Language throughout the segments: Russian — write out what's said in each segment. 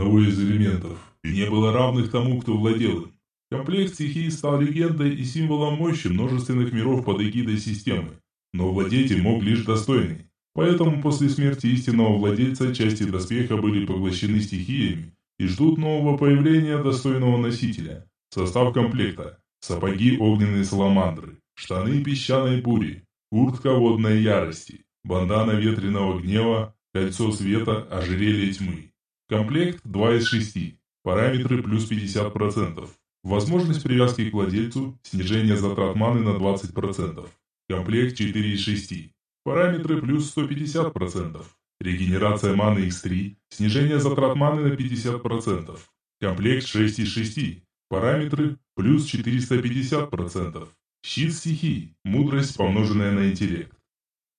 одного из элементов, и не было равных тому, кто владел им. Комплект стихий стал легендой и символом мощи множественных миров под эгидой системы, но владеть им мог лишь достойный. Поэтому после смерти истинного владельца части доспеха были поглощены стихиями и ждут нового появления достойного носителя. Состав комплекта. Сапоги огненной саламандры, штаны песчаной бури, куртка водной ярости, бандана ветреного гнева, кольцо света, ожерелье тьмы. Комплект 2 из 6. Параметры плюс 50%. Возможность привязки к владельцу, снижение затрат маны на 20%. Комплект 4 из 6. Параметры плюс 150%. Регенерация маны X3, снижение затрат маны на 50%. Комплект 6 из 6. Параметры плюс 450%. Щит стихий, мудрость, помноженная на интеллект.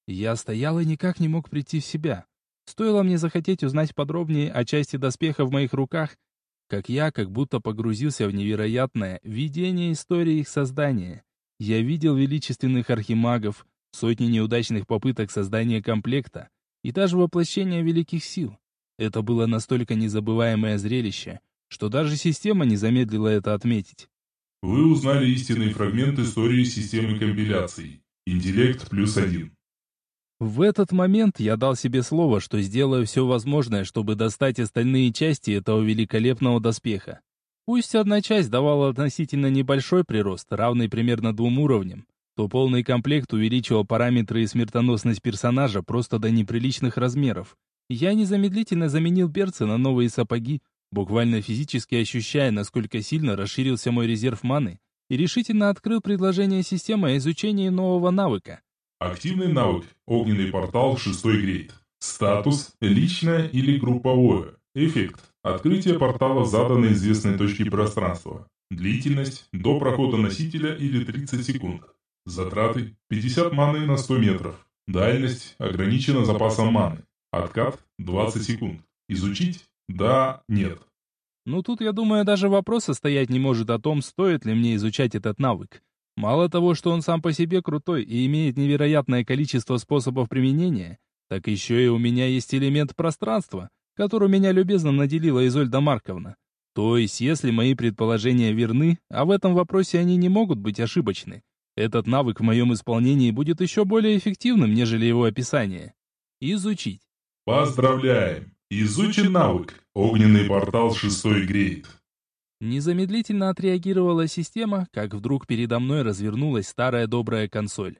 Я стоял и никак не мог прийти в себя. Стоило мне захотеть узнать подробнее о части доспеха в моих руках, как я как будто погрузился в невероятное видение истории их создания. Я видел величественных архимагов, сотни неудачных попыток создания комплекта и даже воплощения великих сил. Это было настолько незабываемое зрелище, что даже система не замедлила это отметить. Вы узнали истинный фрагмент истории системы компиляций. Интеллект плюс один. В этот момент я дал себе слово, что сделаю все возможное, чтобы достать остальные части этого великолепного доспеха. Пусть одна часть давала относительно небольшой прирост, равный примерно двум уровням, то полный комплект увеличивал параметры и смертоносность персонажа просто до неприличных размеров. Я незамедлительно заменил берцы на новые сапоги, буквально физически ощущая, насколько сильно расширился мой резерв маны, и решительно открыл предложение системы о изучении нового навыка. Активный навык «Огненный портал 6 грейд». Статус «Личное или групповое». Эффект «Открытие портала заданной известной точки пространства». Длительность «До прохода носителя» или 30 секунд. Затраты 50 маны на 100 метров. Дальность ограничена запасом маны. Откат 20 секунд. Изучить? Да, нет. Ну тут, я думаю, даже вопроса стоять не может о том, стоит ли мне изучать этот навык. Мало того, что он сам по себе крутой и имеет невероятное количество способов применения, так еще и у меня есть элемент пространства, который меня любезно наделила Изольда Марковна. То есть, если мои предположения верны, а в этом вопросе они не могут быть ошибочны, этот навык в моем исполнении будет еще более эффективным, нежели его описание. Изучить. Поздравляем! Изучен навык. Огненный портал шестой грейд. Незамедлительно отреагировала система, как вдруг передо мной развернулась старая добрая консоль.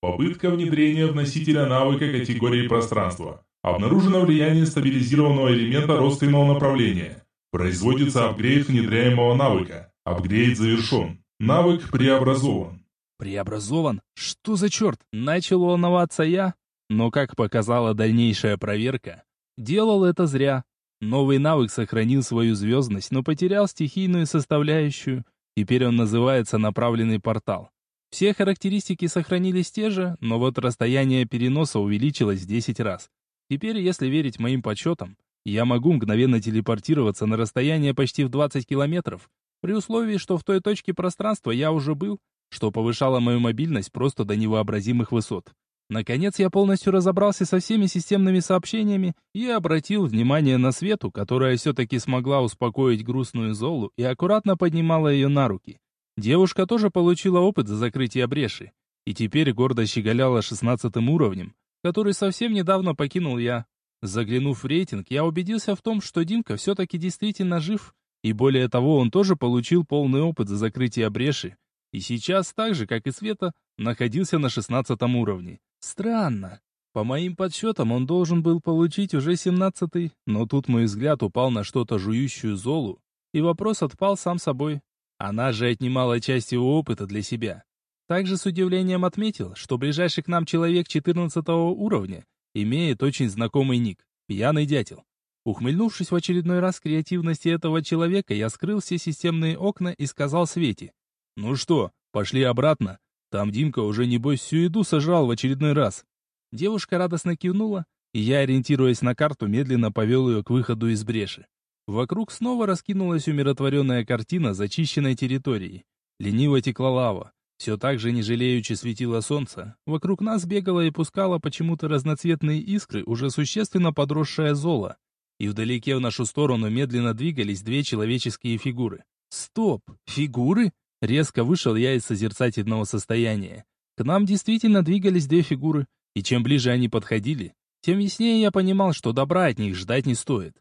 Попытка внедрения в носителя навыка категории пространства. Обнаружено влияние стабилизированного элемента родственного направления. Производится апгрейд внедряемого навыка. Апгрейд завершен. Навык преобразован. Преобразован? Что за черт? Начал волноваться я, но, как показала дальнейшая проверка, делал это зря. Новый навык сохранил свою звездность, но потерял стихийную составляющую. Теперь он называется направленный портал. Все характеристики сохранились те же, но вот расстояние переноса увеличилось в 10 раз. Теперь, если верить моим подсчетам, я могу мгновенно телепортироваться на расстояние почти в 20 километров, при условии, что в той точке пространства я уже был, что повышало мою мобильность просто до невообразимых высот. Наконец я полностью разобрался со всеми системными сообщениями и обратил внимание на Свету, которая все-таки смогла успокоить грустную Золу и аккуратно поднимала ее на руки. Девушка тоже получила опыт за закрытие бреши, и теперь гордо щеголяла шестнадцатым уровнем, который совсем недавно покинул я. Заглянув в рейтинг, я убедился в том, что Димка все-таки действительно жив, и более того, он тоже получил полный опыт за закрытие бреши, и сейчас, так же, как и Света, находился на шестнадцатом уровне. Странно. По моим подсчетам, он должен был получить уже семнадцатый, но тут мой взгляд упал на что-то жующую Золу, и вопрос отпал сам собой. Она же отнимала часть его опыта для себя. Также с удивлением отметил, что ближайший к нам человек четырнадцатого уровня имеет очень знакомый ник — Пьяный Дятел. Ухмыльнувшись в очередной раз креативности этого человека, я скрыл все системные окна и сказал Свете. «Ну что, пошли обратно, там Димка уже, небось, всю еду сожрал в очередной раз. Девушка радостно кивнула, и я, ориентируясь на карту, медленно повел ее к выходу из бреши. Вокруг снова раскинулась умиротворенная картина зачищенной территории. Лениво текла лава. Все так же не жалеючи светило солнце. Вокруг нас бегала и пускала почему-то разноцветные искры уже существенно подросшая зола. и вдалеке в нашу сторону медленно двигались две человеческие фигуры. Стоп! Фигуры? Резко вышел я из созерцательного состояния. К нам действительно двигались две фигуры, и чем ближе они подходили, тем яснее я понимал, что добра от них ждать не стоит.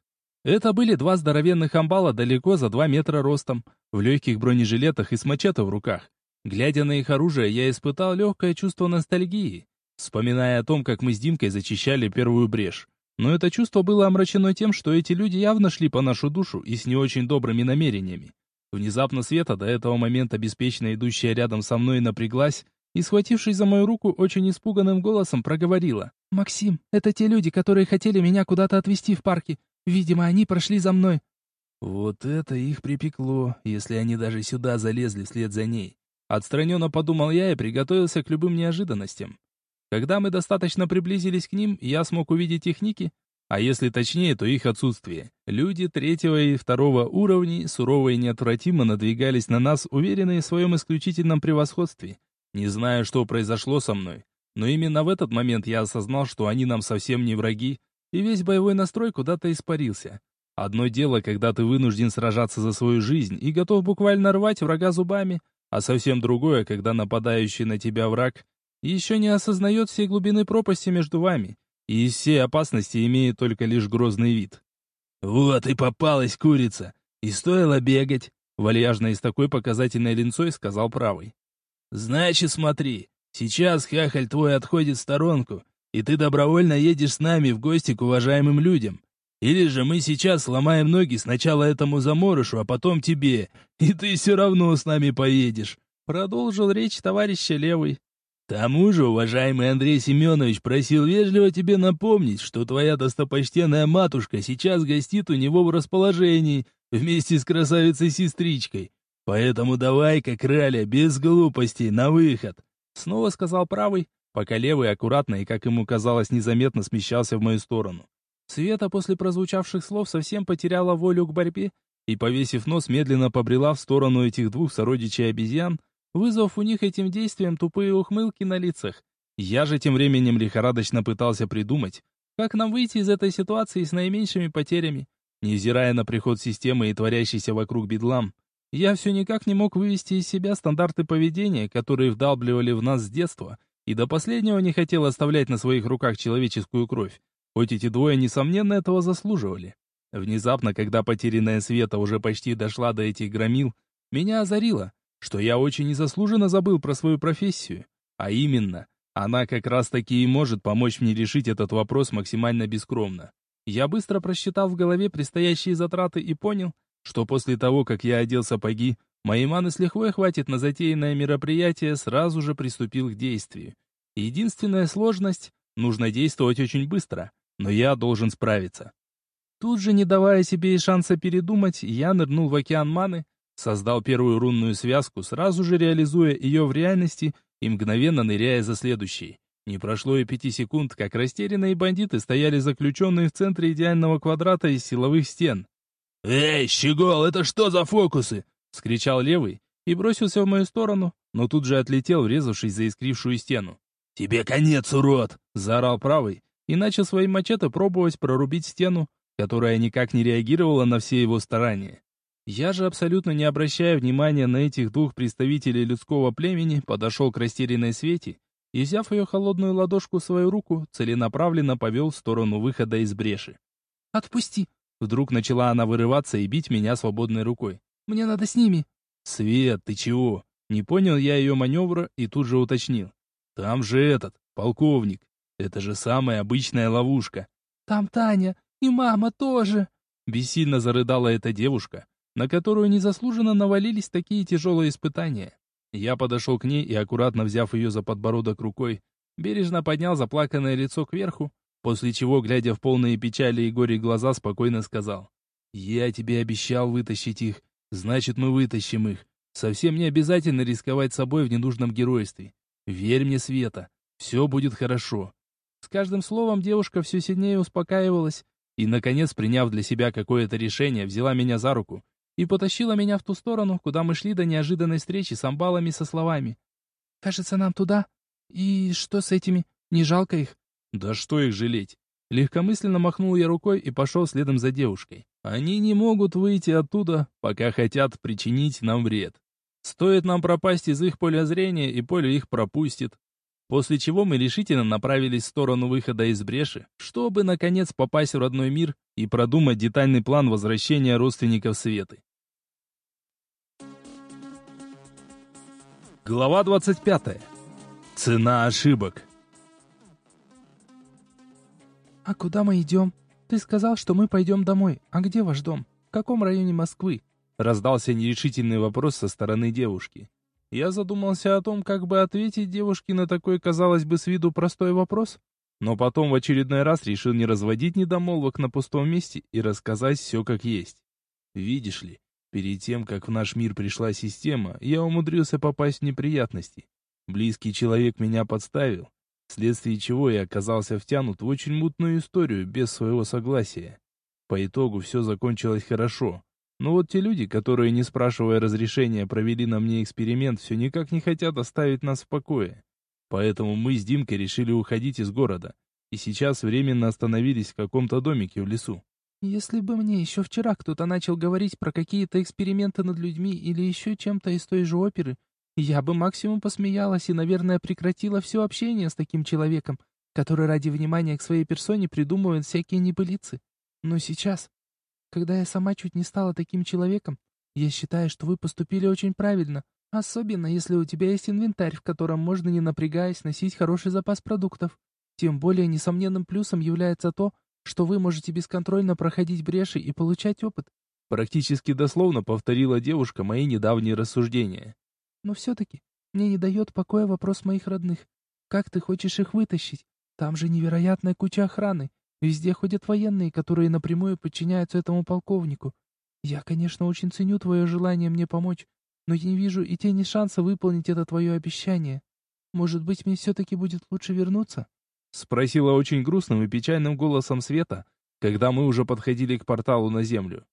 Это были два здоровенных амбала далеко за два метра ростом, в легких бронежилетах и с мачете в руках. Глядя на их оружие, я испытал легкое чувство ностальгии, вспоминая о том, как мы с Димкой зачищали первую брешь. Но это чувство было омрачено тем, что эти люди явно шли по нашу душу и с не очень добрыми намерениями. Внезапно Света, до этого момента беспечно идущая рядом со мной, напряглась и, схватившись за мою руку, очень испуганным голосом проговорила. «Максим, это те люди, которые хотели меня куда-то отвезти в парке. Видимо, они прошли за мной». Вот это их припекло, если они даже сюда залезли вслед за ней. Отстраненно подумал я и приготовился к любым неожиданностям. Когда мы достаточно приблизились к ним, я смог увидеть их ники, а если точнее, то их отсутствие. Люди третьего и второго уровней сурово и неотвратимо надвигались на нас, уверенные в своем исключительном превосходстве. Не знаю, что произошло со мной, но именно в этот момент я осознал, что они нам совсем не враги, и весь боевой настрой куда-то испарился. Одно дело, когда ты вынужден сражаться за свою жизнь и готов буквально рвать врага зубами, а совсем другое, когда нападающий на тебя враг еще не осознает всей глубины пропасти между вами, и из всей опасности имеет только лишь грозный вид. «Вот и попалась курица! И стоило бегать!» Вальяжно и с такой показательной линцой сказал правый. Значит, смотри, сейчас хахаль твой отходит в сторонку, и ты добровольно едешь с нами в гости к уважаемым людям. Или же мы сейчас сломаем ноги сначала этому заморышу, а потом тебе, и ты все равно с нами поедешь. Продолжил речь товарища Левый. Тому же, уважаемый Андрей Семенович просил вежливо тебе напомнить, что твоя достопочтенная матушка сейчас гостит у него в расположении, вместе с красавицей-сестричкой. Поэтому давай-ка, краля, без глупостей, на выход!» Снова сказал правый, пока левый аккуратно и, как ему казалось, незаметно смещался в мою сторону. Света после прозвучавших слов совсем потеряла волю к борьбе и, повесив нос, медленно побрела в сторону этих двух сородичей обезьян, вызвав у них этим действием тупые ухмылки на лицах. Я же тем временем лихорадочно пытался придумать, как нам выйти из этой ситуации с наименьшими потерями, невзирая на приход системы и творящийся вокруг бедлам. Я все никак не мог вывести из себя стандарты поведения, которые вдалбливали в нас с детства, и до последнего не хотел оставлять на своих руках человеческую кровь, хоть эти двое, несомненно, этого заслуживали. Внезапно, когда потерянная Света уже почти дошла до этих громил, меня озарило, что я очень незаслуженно забыл про свою профессию. А именно, она как раз-таки и может помочь мне решить этот вопрос максимально бескромно. Я быстро просчитал в голове предстоящие затраты и понял, что после того, как я одел сапоги, моей маны с лихвой хватит на затеянное мероприятие, сразу же приступил к действию. Единственная сложность — нужно действовать очень быстро, но я должен справиться. Тут же, не давая себе и шанса передумать, я нырнул в океан маны, создал первую рунную связку, сразу же реализуя ее в реальности и мгновенно ныряя за следующей. Не прошло и пяти секунд, как растерянные бандиты стояли заключенные в центре идеального квадрата из силовых стен. «Эй, щегол, это что за фокусы?» — скричал левый и бросился в мою сторону, но тут же отлетел, врезавшись за искрившую стену. «Тебе конец, урод!» — заорал правый и начал своим мачете пробовать прорубить стену, которая никак не реагировала на все его старания. Я же, абсолютно не обращая внимания на этих двух представителей людского племени, подошел к растерянной Свете и, взяв ее холодную ладошку в свою руку, целенаправленно повел в сторону выхода из бреши. «Отпусти!» Вдруг начала она вырываться и бить меня свободной рукой. «Мне надо с ними!» «Свет, ты чего?» Не понял я ее маневра и тут же уточнил. «Там же этот, полковник. Это же самая обычная ловушка». «Там Таня и мама тоже!» Бессильно зарыдала эта девушка, на которую незаслуженно навалились такие тяжелые испытания. Я подошел к ней и, аккуратно взяв ее за подбородок рукой, бережно поднял заплаканное лицо кверху После чего, глядя в полные печали и горе глаза, спокойно сказал. «Я тебе обещал вытащить их, значит, мы вытащим их. Совсем не обязательно рисковать собой в ненужном геройстве. Верь мне, Света, все будет хорошо». С каждым словом девушка все сильнее успокаивалась и, наконец, приняв для себя какое-то решение, взяла меня за руку и потащила меня в ту сторону, куда мы шли до неожиданной встречи с амбалами со словами. «Кажется, нам туда. И что с этими? Не жалко их?» Да что их жалеть? Легкомысленно махнул я рукой и пошел следом за девушкой. Они не могут выйти оттуда, пока хотят причинить нам вред. Стоит нам пропасть из их поля зрения, и поле их пропустит. После чего мы решительно направились в сторону выхода из бреши, чтобы, наконец, попасть в родной мир и продумать детальный план возвращения родственников Светы. Глава 25. Цена ошибок. «А куда мы идем? Ты сказал, что мы пойдем домой. А где ваш дом? В каком районе Москвы?» Раздался нерешительный вопрос со стороны девушки. Я задумался о том, как бы ответить девушке на такой, казалось бы, с виду простой вопрос, но потом в очередной раз решил не разводить недомолвок на пустом месте и рассказать все как есть. Видишь ли, перед тем, как в наш мир пришла система, я умудрился попасть в неприятности. Близкий человек меня подставил, вследствие чего я оказался втянут в очень мутную историю без своего согласия. По итогу все закончилось хорошо. Но вот те люди, которые, не спрашивая разрешения, провели на мне эксперимент, все никак не хотят оставить нас в покое. Поэтому мы с Димкой решили уходить из города. И сейчас временно остановились в каком-то домике в лесу. Если бы мне еще вчера кто-то начал говорить про какие-то эксперименты над людьми или еще чем-то из той же оперы, я бы максимум посмеялась и, наверное, прекратила все общение с таким человеком, который ради внимания к своей персоне придумывает всякие небылицы. Но сейчас, когда я сама чуть не стала таким человеком, я считаю, что вы поступили очень правильно, особенно если у тебя есть инвентарь, в котором можно, не напрягаясь, носить хороший запас продуктов. Тем более несомненным плюсом является то, что вы можете бесконтрольно проходить бреши и получать опыт. Практически дословно повторила девушка мои недавние рассуждения. Но все-таки мне не дает покоя вопрос моих родных. Как ты хочешь их вытащить? Там же невероятная куча охраны. Везде ходят военные, которые напрямую подчиняются этому полковнику. Я, конечно, очень ценю твое желание мне помочь, но я не вижу и тени шанса выполнить это твое обещание. Может быть, мне все-таки будет лучше вернуться?» Спросила очень грустным и печальным голосом Света, когда мы уже подходили к порталу на землю.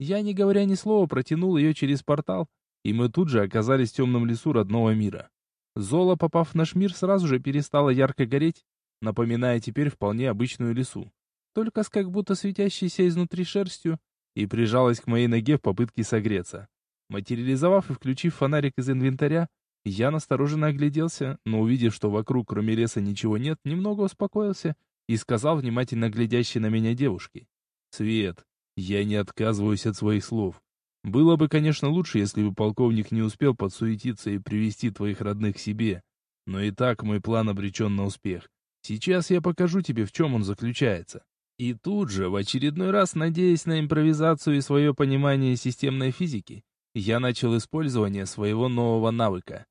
Я, не говоря ни слова, протянул ее через портал, и мы тут же оказались в темном лесу родного мира. Зола, попав в наш мир, сразу же перестала ярко гореть, напоминая теперь вполне обычную лесу, только с как будто светящейся изнутри шерстью, и прижалась к моей ноге в попытке согреться. Материализовав и включив фонарик из инвентаря, я настороженно огляделся, но увидев, что вокруг кроме леса ничего нет, немного успокоился и сказал внимательно глядящей на меня девушке. «Свет, я не отказываюсь от своих слов. Было бы, конечно, лучше, если бы полковник не успел подсуетиться и привести твоих родных к себе. Но и так мой план обречен на успех. Сейчас я покажу тебе, в чем он заключается. И тут же, в очередной раз, надеясь на импровизацию и свое понимание системной физики, я начал использование своего нового навыка.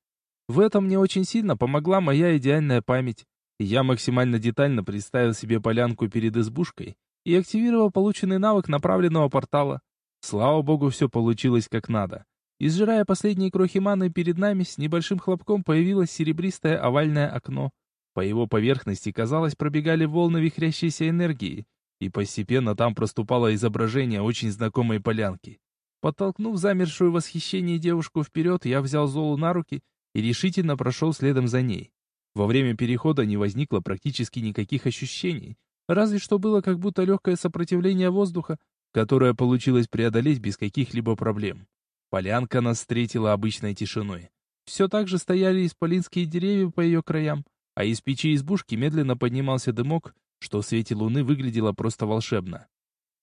В этом мне очень сильно помогла моя идеальная память. Я максимально детально представил себе полянку перед избушкой и активировал полученный навык направленного портала. Слава богу, все получилось как надо. Изжирая последние крохи маны перед нами, с небольшим хлопком появилось серебристое овальное окно. По его поверхности, казалось, пробегали волны вихрящейся энергии, и постепенно там проступало изображение очень знакомой полянки. Подтолкнув замершую в восхищении девушку вперед, я взял Золу на руки и решительно прошел следом за ней. Во время перехода не возникло практически никаких ощущений, разве что было как будто легкое сопротивление воздуха, которое получилось преодолеть без каких-либо проблем. Полянка нас встретила обычной тишиной. Все так же стояли исполинские деревья по ее краям, а из печи избушки медленно поднимался дымок, что в свете луны выглядело просто волшебно.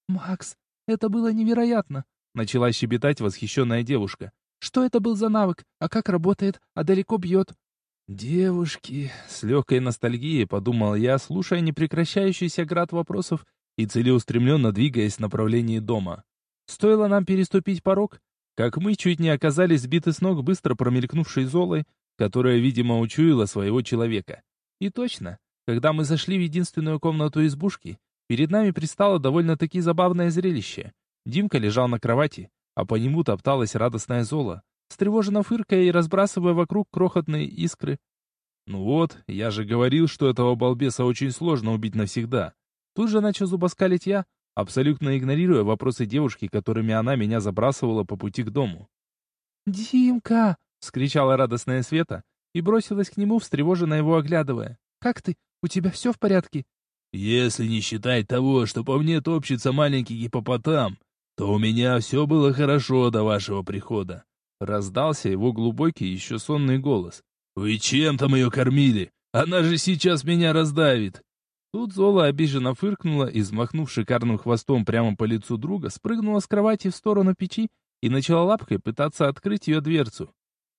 «Макс, это было невероятно!» — начала щебетать восхищенная девушка. «Что это был за навык? А как работает? А далеко бьет?» «Девушки!» — с легкой ностальгией подумал я, слушая непрекращающийся град вопросов и целеустремленно двигаясь в направлении дома. Стоило нам переступить порог, как мы чуть не оказались сбиты с ног быстро промелькнувшей Золой, которая, видимо, учуяла своего человека. И точно, когда мы зашли в единственную комнату избушки, перед нами предстало довольно-таки забавное зрелище. Димка лежал на кровати, а по нему топталась радостная Зола, встревоженно фыркая и разбрасывая вокруг крохотные искры. Ну вот, я же говорил, что этого балбеса очень сложно убить навсегда. Тут же начал зубоскалить я, абсолютно игнорируя вопросы девушки, которыми она меня забрасывала по пути к дому. «Димка!» — скричала радостная Света и бросилась к нему, встревоженно его оглядывая. «Как ты? У тебя все в порядке?» Если не считать того, что по мне топчется маленький гипопотам, то у меня все было хорошо до вашего прихода. Раздался его глубокий, еще сонный голос. «Вы чем там ее кормили? Она же сейчас меня раздавит!» Тут Зола обиженно фыркнула и, взмахнув шикарным хвостом прямо по лицу друга, спрыгнула с кровати в сторону печи и начала лапкой пытаться открыть ее дверцу.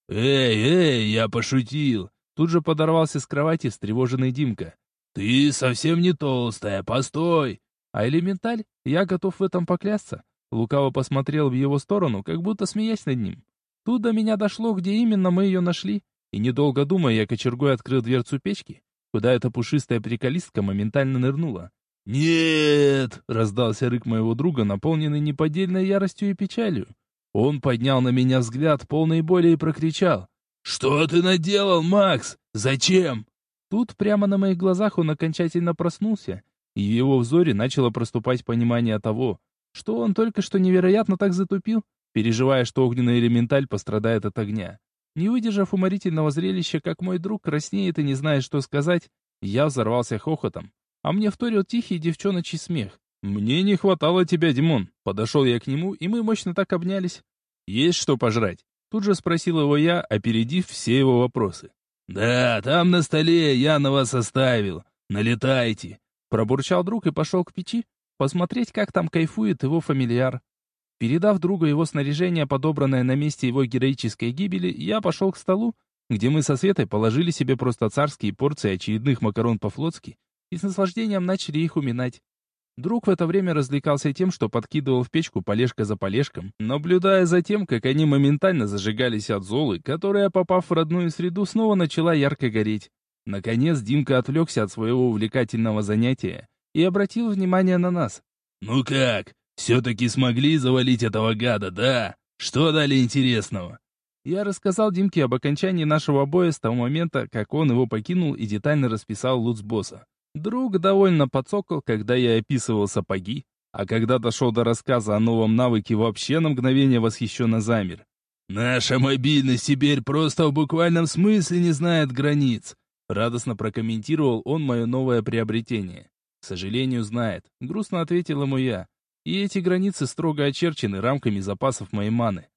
«Эй, эй, я пошутил!» Тут же подорвался с кровати встревоженный Димка. «Ты совсем не толстая, постой!» А элементаль, я готов в этом поклясться, лукаво посмотрел в его сторону, как будто смеясь над ним. Тут до меня дошло, где именно мы ее нашли, и недолго думая, я кочергой открыл дверцу печки, куда эта пушистая приколистка моментально нырнула. «Нет!» — раздался рык моего друга, наполненный неподдельной яростью и печалью. Он поднял на меня взгляд полной боли и прокричал. «Что ты наделал, Макс? Зачем?» Тут прямо на моих глазах он окончательно проснулся, и в его взоре начало проступать понимание того, что он только что невероятно так затупил, переживая, что огненный элементаль пострадает от огня. Не выдержав уморительного зрелища, как мой друг краснеет и не знает, что сказать, я взорвался хохотом, а мне вторил тихий девчоночий смех. «Мне не хватало тебя, Димон!» Подошел я к нему, и мы мощно так обнялись. «Есть что пожрать?» Тут же спросил его я, опередив все его вопросы. «Да, там на столе я на вас оставил. Налетайте!» Пробурчал друг и пошел к печи, посмотреть, как там кайфует его фамильяр. Передав другу его снаряжение, подобранное на месте его героической гибели, я пошел к столу, где мы со Светой положили себе просто царские порции очередных макарон по-флотски и с наслаждением начали их уминать. Друг в это время развлекался тем, что подкидывал в печку полежка за полежком, наблюдая за тем, как они моментально зажигались от золы, которая, попав в родную среду, снова начала ярко гореть. Наконец Димка отвлекся от своего увлекательного занятия и обратил внимание на нас. «Ну как, все-таки смогли завалить этого гада, да? Что дали интересного?» Я рассказал Димке об окончании нашего боя с того момента, как он его покинул и детально расписал лут босса. Друг довольно подсокал, когда я описывал сапоги, а когда дошел до рассказа о новом навыке, вообще на мгновение восхищенно замер. «Наша мобильность теперь просто в буквальном смысле не знает границ», радостно прокомментировал он мое новое приобретение. «К сожалению, знает», — грустно ответил ему я и эти границы строго очерчены рамками запасов моей маны.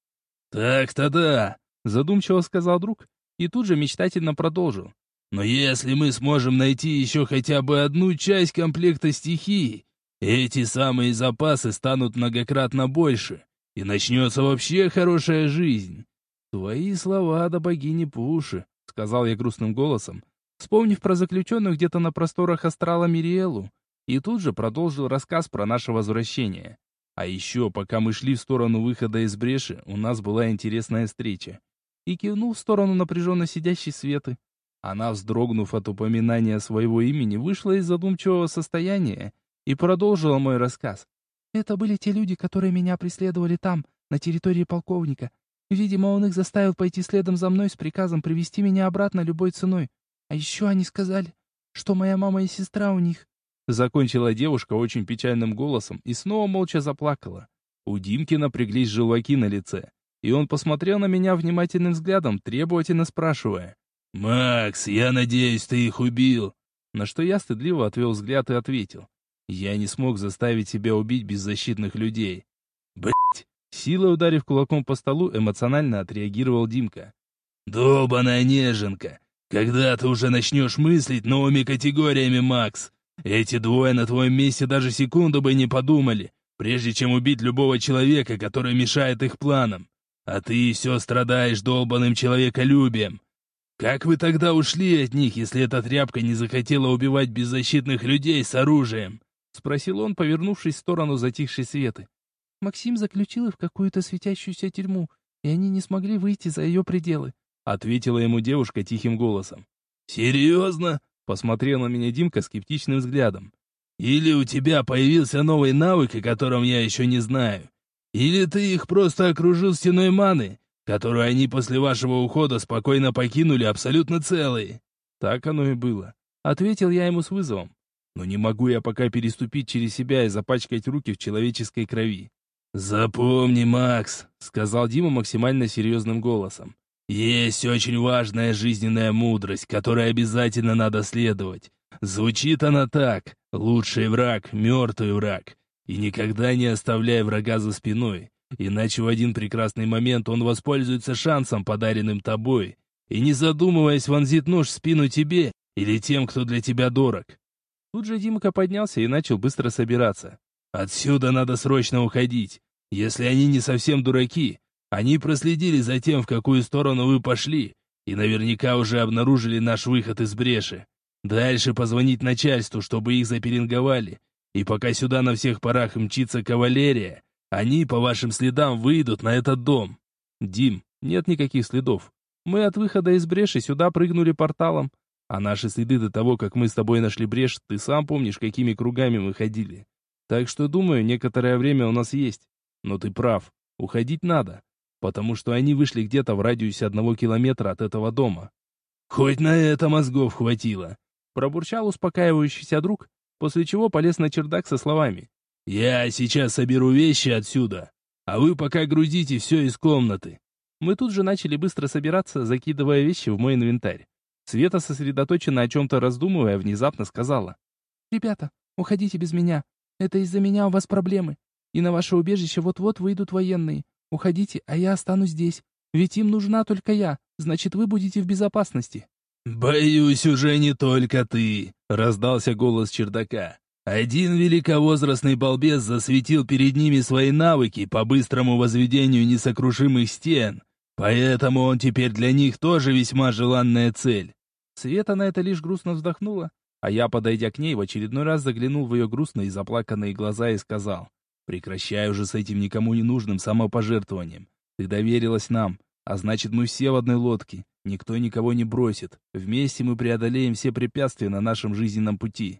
«Так-то да», — задумчиво сказал друг, и тут же мечтательно продолжил. «Но если мы сможем найти еще хотя бы одну часть комплекта стихий, эти самые запасы станут многократно больше, и начнется вообще хорошая жизнь». «Твои слова до богини Пуши», — сказал я грустным голосом, вспомнив про заключенную где-то на просторах астрала Мириэлу, и тут же продолжил рассказ про наше возвращение. А еще, пока мы шли в сторону выхода из бреши, у нас была интересная встреча. И кивнул в сторону напряженно сидящей Светы. Она, вздрогнув от упоминания своего имени, вышла из задумчивого состояния и продолжила мой рассказ. «Это были те люди, которые меня преследовали там, на территории полковника. Видимо, он их заставил пойти следом за мной с приказом привести меня обратно любой ценой. А еще они сказали, что моя мама и сестра у них. Закончила девушка очень печальным голосом и снова молча заплакала. У Димки напряглись желваки на лице, и он посмотрел на меня внимательным взглядом, требовательно спрашивая. «Макс, я надеюсь, ты их убил?» На что я стыдливо отвел взгляд и ответил. «Я не смог заставить себя убить беззащитных людей». «Блядь!» Силой ударив кулаком по столу, эмоционально отреагировал Димка. «Долбаная неженка! Когда ты уже начнешь мыслить новыми категориями, Макс? Эти двое на твоем месте даже секунду бы не подумали, прежде чем убить любого человека, который мешает их планам. А ты все страдаешь долбанным человеколюбием. Как вы тогда ушли от них, если эта тряпка не захотела убивать беззащитных людей с оружием?» Спросил он, повернувшись в сторону затихшей Светы. Максим заключил их в какую-то светящуюся тюрьму, и они не смогли выйти за ее пределы. Ответила ему девушка тихим голосом. «Серьезно?» Посмотрел на меня Димка скептичным взглядом. «Или у тебя появился новый навык, о котором я еще не знаю. Или ты их просто окружил стеной маны, которую они после вашего ухода спокойно покинули абсолютно целые». Так оно и было. Ответил я ему с вызовом. Но не могу я пока переступить через себя и запачкать руки в человеческой крови. «Запомни, Макс», — сказал Дима максимально серьезным голосом. Есть очень важная жизненная мудрость, которой обязательно надо следовать. Звучит она так. Лучший враг — мертвый враг. И никогда не оставляй врага за спиной, иначе в один прекрасный момент он воспользуется шансом, подаренным тобой, и не задумываясь вонзит нож в спину тебе или тем, кто для тебя дорог. Тут же Димка поднялся и начал быстро собираться. Отсюда надо срочно уходить. Если они не совсем дураки, они проследили за тем, в какую сторону вы пошли, и наверняка уже обнаружили наш выход из бреши. Дальше позвонить начальству, чтобы их заперинговали. И пока сюда на всех парах мчится кавалерия, они по вашим следам выйдут на этот дом. Дим, нет никаких следов. Мы от выхода из бреши сюда прыгнули порталом. А наши следы до того, как мы с тобой нашли брешь, ты сам помнишь, какими кругами мы ходили. Так что, думаю, некоторое время у нас есть. Но ты прав, уходить надо, потому что они вышли где-то в радиусе одного километра от этого дома. Хоть на это мозгов хватило. Пробурчал успокаивающийся друг, после чего полез на чердак со словами. «Я сейчас соберу вещи отсюда, а вы пока грузите все из комнаты». Мы тут же начали быстро собираться, закидывая вещи в мой инвентарь. Света, сосредоточенно о чем-то раздумывая, внезапно сказала. «Ребята, уходите без меня. Это из-за меня у вас проблемы. И на ваше убежище вот-вот выйдут военные. Уходите, а я останусь здесь. Ведь им нужна только я, значит, вы будете в безопасности». «Боюсь, уже не только ты», — раздался голос чердака. «Один великовозрастный балбес засветил перед ними свои навыки по быстрому возведению несокрушимых стен, поэтому он теперь для них тоже весьма желанная цель». Света на это лишь грустно вздохнула, а я, подойдя к ней, в очередной раз заглянул в ее грустные и заплаканные глаза и сказал, «Прекращай уже с этим никому не нужным самопожертвованием. Ты доверилась нам, а значит, мы все в одной лодке. Никто никого не бросит. Вместе мы преодолеем все препятствия на нашем жизненном пути».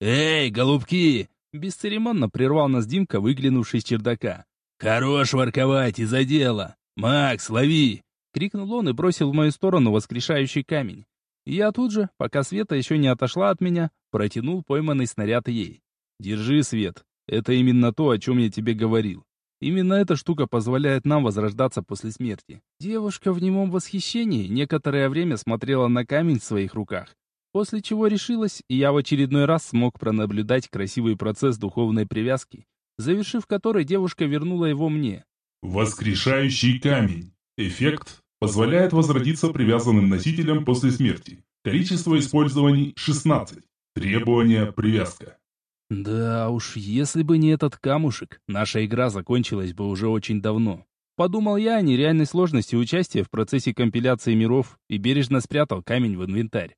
«Эй, голубки!» Бесцеремонно прервал нас Димка, выглянувший с чердака. «Хорош ворковать, из-за дела! Макс, лови!» Крикнул он и бросил в мою сторону воскрешающий камень. Я тут же, пока Света еще не отошла от меня, протянул пойманный снаряд ей. «Держи, Свет. Это именно то, о чем я тебе говорил. Именно эта штука позволяет нам возрождаться после смерти». Девушка в немом восхищении некоторое время смотрела на камень в своих руках, после чего решилась, и я в очередной раз смог пронаблюдать красивый процесс духовной привязки, завершив который девушка вернула его мне. Воскрешающий камень. Эффект Позволяет возродиться привязанным носителем после смерти. Количество использований 16. Требование привязка. Да уж, если бы не этот камушек, наша игра закончилась бы уже очень давно. Подумал я о нереальной сложности участия в процессе компиляции миров и бережно спрятал камень в инвентарь.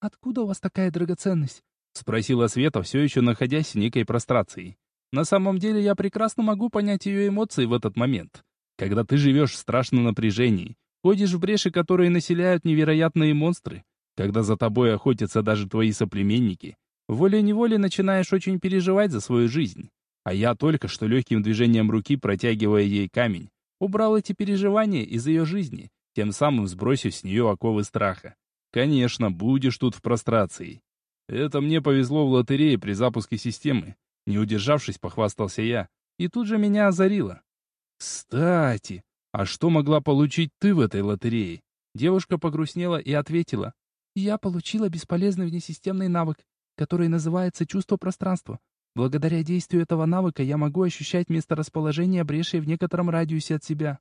«Откуда у вас такая драгоценность?» — спросила Света, все еще находясь в некой прострации. На самом деле я прекрасно могу понять ее эмоции в этот момент. Когда ты живешь в страшном напряжении, Ходишь в бреши, которые населяют невероятные монстры. Когда за тобой охотятся даже твои соплеменники, волей-неволей начинаешь очень переживать за свою жизнь. А я только что легким движением руки, протягивая ей камень, убрал эти переживания из ее жизни, тем самым сбросив с нее оковы страха. Конечно, будешь тут в прострации. Это мне повезло в лотерее при запуске системы. Не удержавшись, похвастался я. И тут же меня озарило. Кстати, «А что могла получить ты в этой лотерее?» Девушка погрустнела и ответила. «Я получила бесполезный внесистемный навык, который называется чувство пространства. Благодаря действию этого навыка я могу ощущать месторасположение бреши в некотором радиусе от себя».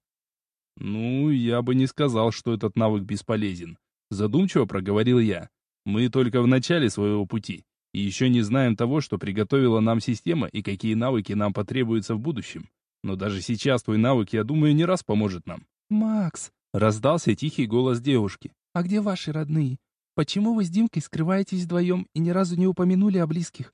«Ну, я бы не сказал, что этот навык бесполезен», — задумчиво проговорил я. «Мы только в начале своего пути, и еще не знаем того, что приготовила нам система и какие навыки нам потребуются в будущем. Но даже сейчас твой навык, я думаю, не раз поможет нам. «Макс!» — раздался тихий голос девушки. «А где ваши родные? Почему вы с Димкой скрываетесь вдвоем и ни разу не упомянули о близких?»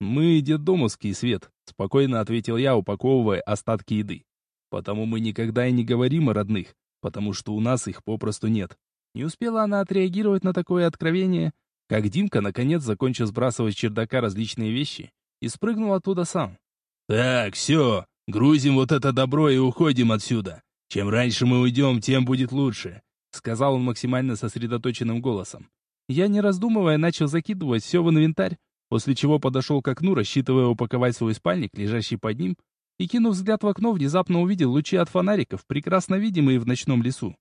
«Мы детдомовский свет», — спокойно ответил я, упаковывая остатки еды. «Потому мы никогда и не говорим о родных, потому что у нас их попросту нет». Не успела она отреагировать на такое откровение, как Димка наконец закончил сбрасывать с чердака различные вещи и спрыгнул оттуда сам. «Так, все, Грузим вот это добро и уходим отсюда. Чем раньше мы уйдем, тем будет лучше», — сказал он максимально сосредоточенным голосом. Я, не раздумывая, начал закидывать все в инвентарь, после чего подошел к окну, рассчитывая упаковать свой спальник, лежащий под ним, и, кинув взгляд в окно, внезапно увидел лучи от фонариков, прекрасно видимые в ночном лесу.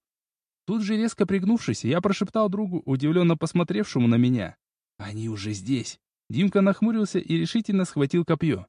Тут же, резко пригнувшись, я прошептал другу, удивленно посмотревшему на меня. «Они уже здесь!» Димка нахмурился и решительно схватил копье.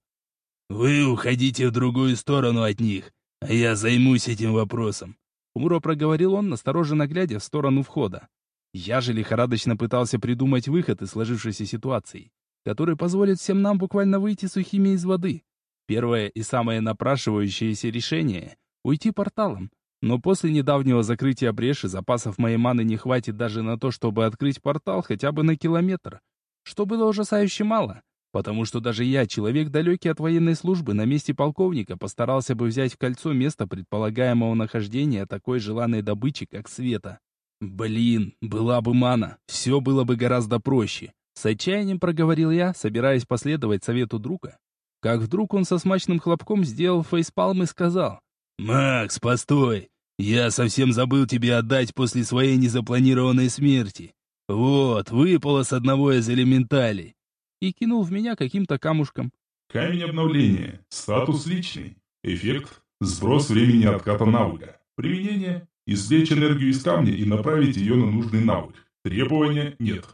«Вы уходите в другую сторону от них, а я займусь этим вопросом», Хмуро проговорил он, настороженно глядя в сторону входа. Я же лихорадочно пытался придумать выход из сложившейся ситуации, который позволит всем нам буквально выйти сухими из воды. Первое и самое напрашивающееся решение — уйти порталом. Но после недавнего закрытия бреши запасов моей маны не хватит даже на то, чтобы открыть портал хотя бы на километр. Что было ужасающе мало, потому что даже я, человек далекий от военной службы, на месте полковника постарался бы взять в кольцо место предполагаемого нахождения такой желанной добычи, как Света. Блин, была бы мана, все было бы гораздо проще. С отчаянием проговорил я, собираясь последовать совету друга, как вдруг он со смачным хлопком сделал фейспалм и сказал. «Макс, постой! Я совсем забыл тебе отдать после своей незапланированной смерти. Вот, выпало с одного из элементалей». И кинул в меня каким-то камушком. Камень обновления. Статус личный. Эффект. Сброс времени отката навыка. Применение. Извлечь энергию из камня и направить ее на нужный навык. Требования нет.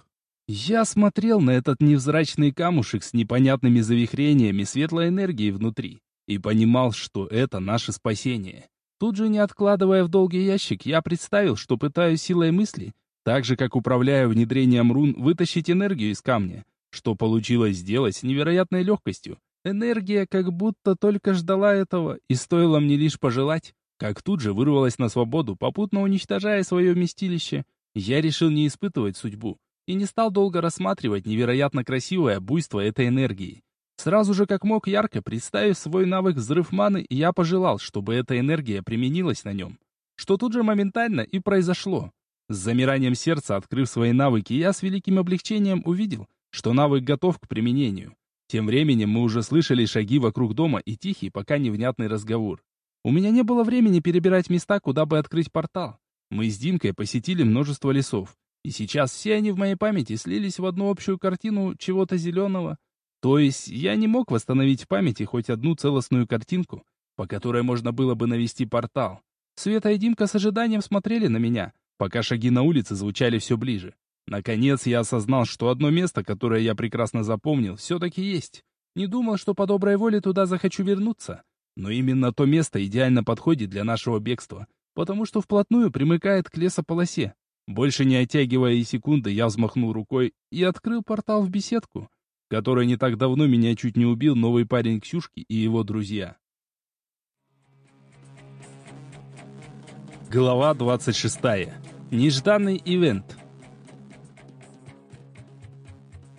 Я смотрел на этот невзрачный камушек с непонятными завихрениями светлой энергии внутри и понимал, что это наше спасение. Тут же, не откладывая в долгий ящик, я представил, что пытаюсь силой мысли, так же, как управляя внедрением рун, вытащить энергию из камня, что получилось сделать с невероятной легкостью. Энергия как будто только ждала этого, и стоило мне лишь пожелать, как тут же вырвалась на свободу, попутно уничтожая свое вместилище. Я решил не испытывать судьбу и не стал долго рассматривать невероятно красивое буйство этой энергии. Сразу же как мог ярко представив свой навык взрыв маны, я пожелал, чтобы эта энергия применилась на нем. Что тут же моментально и произошло. С замиранием сердца, открыв свои навыки, я с великим облегчением увидел, что навык готов к применению. Тем временем мы уже слышали шаги вокруг дома и тихий, пока невнятный разговор. У меня не было времени перебирать места, куда бы открыть портал. Мы с Димкой посетили множество лесов. И сейчас все они в моей памяти слились в одну общую картину чего-то зеленого. То есть я не мог восстановить в памяти хоть одну целостную картинку, по которой можно было бы навести портал. Света и Димка с ожиданием смотрели на меня, пока шаги на улице звучали все ближе. Наконец я осознал, что одно место, которое я прекрасно запомнил, все-таки есть. Не думал, что по доброй воле туда захочу вернуться. Но именно то место идеально подходит для нашего бегства, потому что вплотную примыкает к лесополосе. Больше не оттягивая и секунды, я взмахнул рукой и открыл портал в беседку, который не так давно меня чуть не убил новый парень Ксюшки и его друзья. Глава 26. Нежданный ивент.